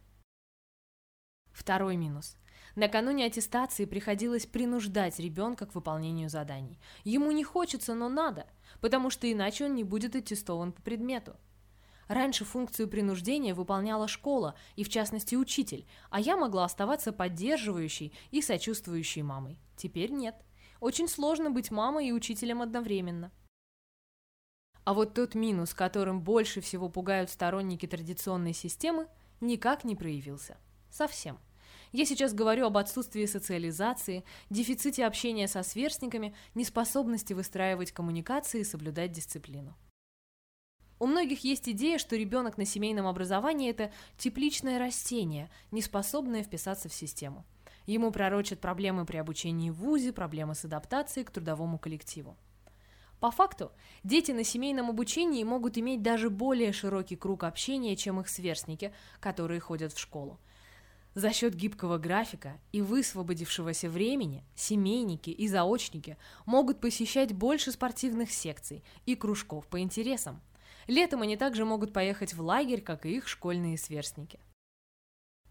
Второй минус. Накануне аттестации приходилось принуждать ребенка к выполнению заданий. Ему не хочется, но надо, потому что иначе он не будет аттестован по предмету. Раньше функцию принуждения выполняла школа, и в частности учитель, а я могла оставаться поддерживающей и сочувствующей мамой. Теперь нет. Очень сложно быть мамой и учителем одновременно. А вот тот минус, которым больше всего пугают сторонники традиционной системы, никак не проявился. Совсем. Я сейчас говорю об отсутствии социализации, дефиците общения со сверстниками, неспособности выстраивать коммуникации и соблюдать дисциплину. У многих есть идея, что ребенок на семейном образовании – это тепличное растение, не способное вписаться в систему. Ему пророчат проблемы при обучении в ВУЗе, проблемы с адаптацией к трудовому коллективу. По факту, дети на семейном обучении могут иметь даже более широкий круг общения, чем их сверстники, которые ходят в школу. За счет гибкого графика и высвободившегося времени семейники и заочники могут посещать больше спортивных секций и кружков по интересам. Летом они также могут поехать в лагерь, как и их школьные сверстники.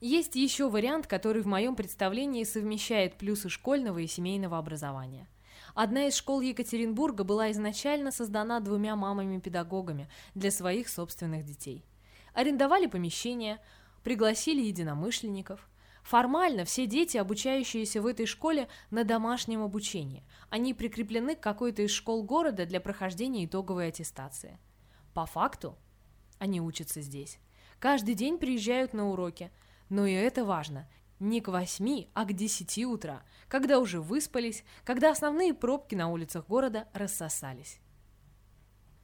Есть еще вариант, который в моем представлении совмещает плюсы школьного и семейного образования. Одна из школ Екатеринбурга была изначально создана двумя мамами-педагогами для своих собственных детей. Арендовали помещение, пригласили единомышленников. Формально все дети, обучающиеся в этой школе, на домашнем обучении. Они прикреплены к какой-то из школ города для прохождения итоговой аттестации. По факту они учатся здесь. Каждый день приезжают на уроки. Но и это важно. Не к восьми, а к десяти утра, когда уже выспались, когда основные пробки на улицах города рассосались.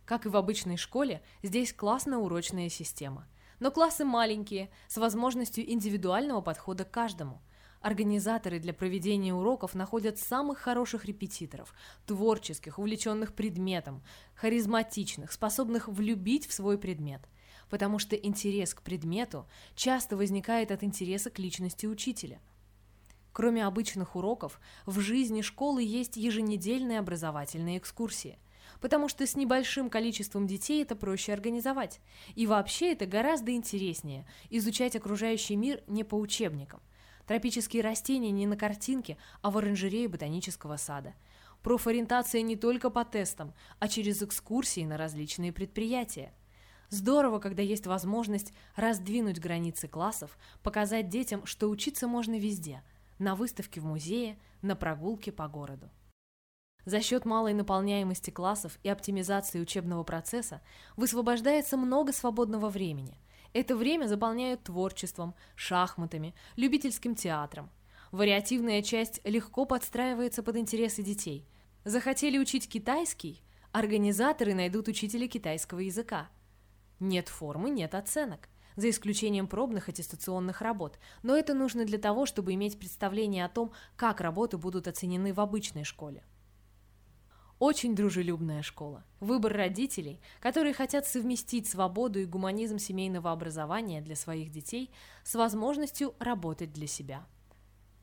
Как и в обычной школе, здесь классно-урочная система – но классы маленькие, с возможностью индивидуального подхода к каждому. Организаторы для проведения уроков находят самых хороших репетиторов, творческих, увлеченных предметом, харизматичных, способных влюбить в свой предмет. Потому что интерес к предмету часто возникает от интереса к личности учителя. Кроме обычных уроков, в жизни школы есть еженедельные образовательные экскурсии потому что с небольшим количеством детей это проще организовать. И вообще это гораздо интереснее – изучать окружающий мир не по учебникам. Тропические растения не на картинке, а в оранжерее ботанического сада. Профориентация не только по тестам, а через экскурсии на различные предприятия. Здорово, когда есть возможность раздвинуть границы классов, показать детям, что учиться можно везде – на выставке в музее, на прогулке по городу. За счет малой наполняемости классов и оптимизации учебного процесса высвобождается много свободного времени. Это время заполняют творчеством, шахматами, любительским театром. Вариативная часть легко подстраивается под интересы детей. Захотели учить китайский? Организаторы найдут учителя китайского языка. Нет формы, нет оценок за исключением пробных аттестационных работ, но это нужно для того, чтобы иметь представление о том, как работы будут оценены в обычной школе. Очень дружелюбная школа. Выбор родителей, которые хотят совместить свободу и гуманизм семейного образования для своих детей с возможностью работать для себя.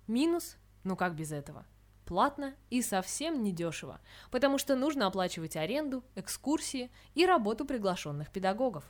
Минус? Ну как без этого? Платно и совсем недешево, потому что нужно оплачивать аренду, экскурсии и работу приглашенных педагогов.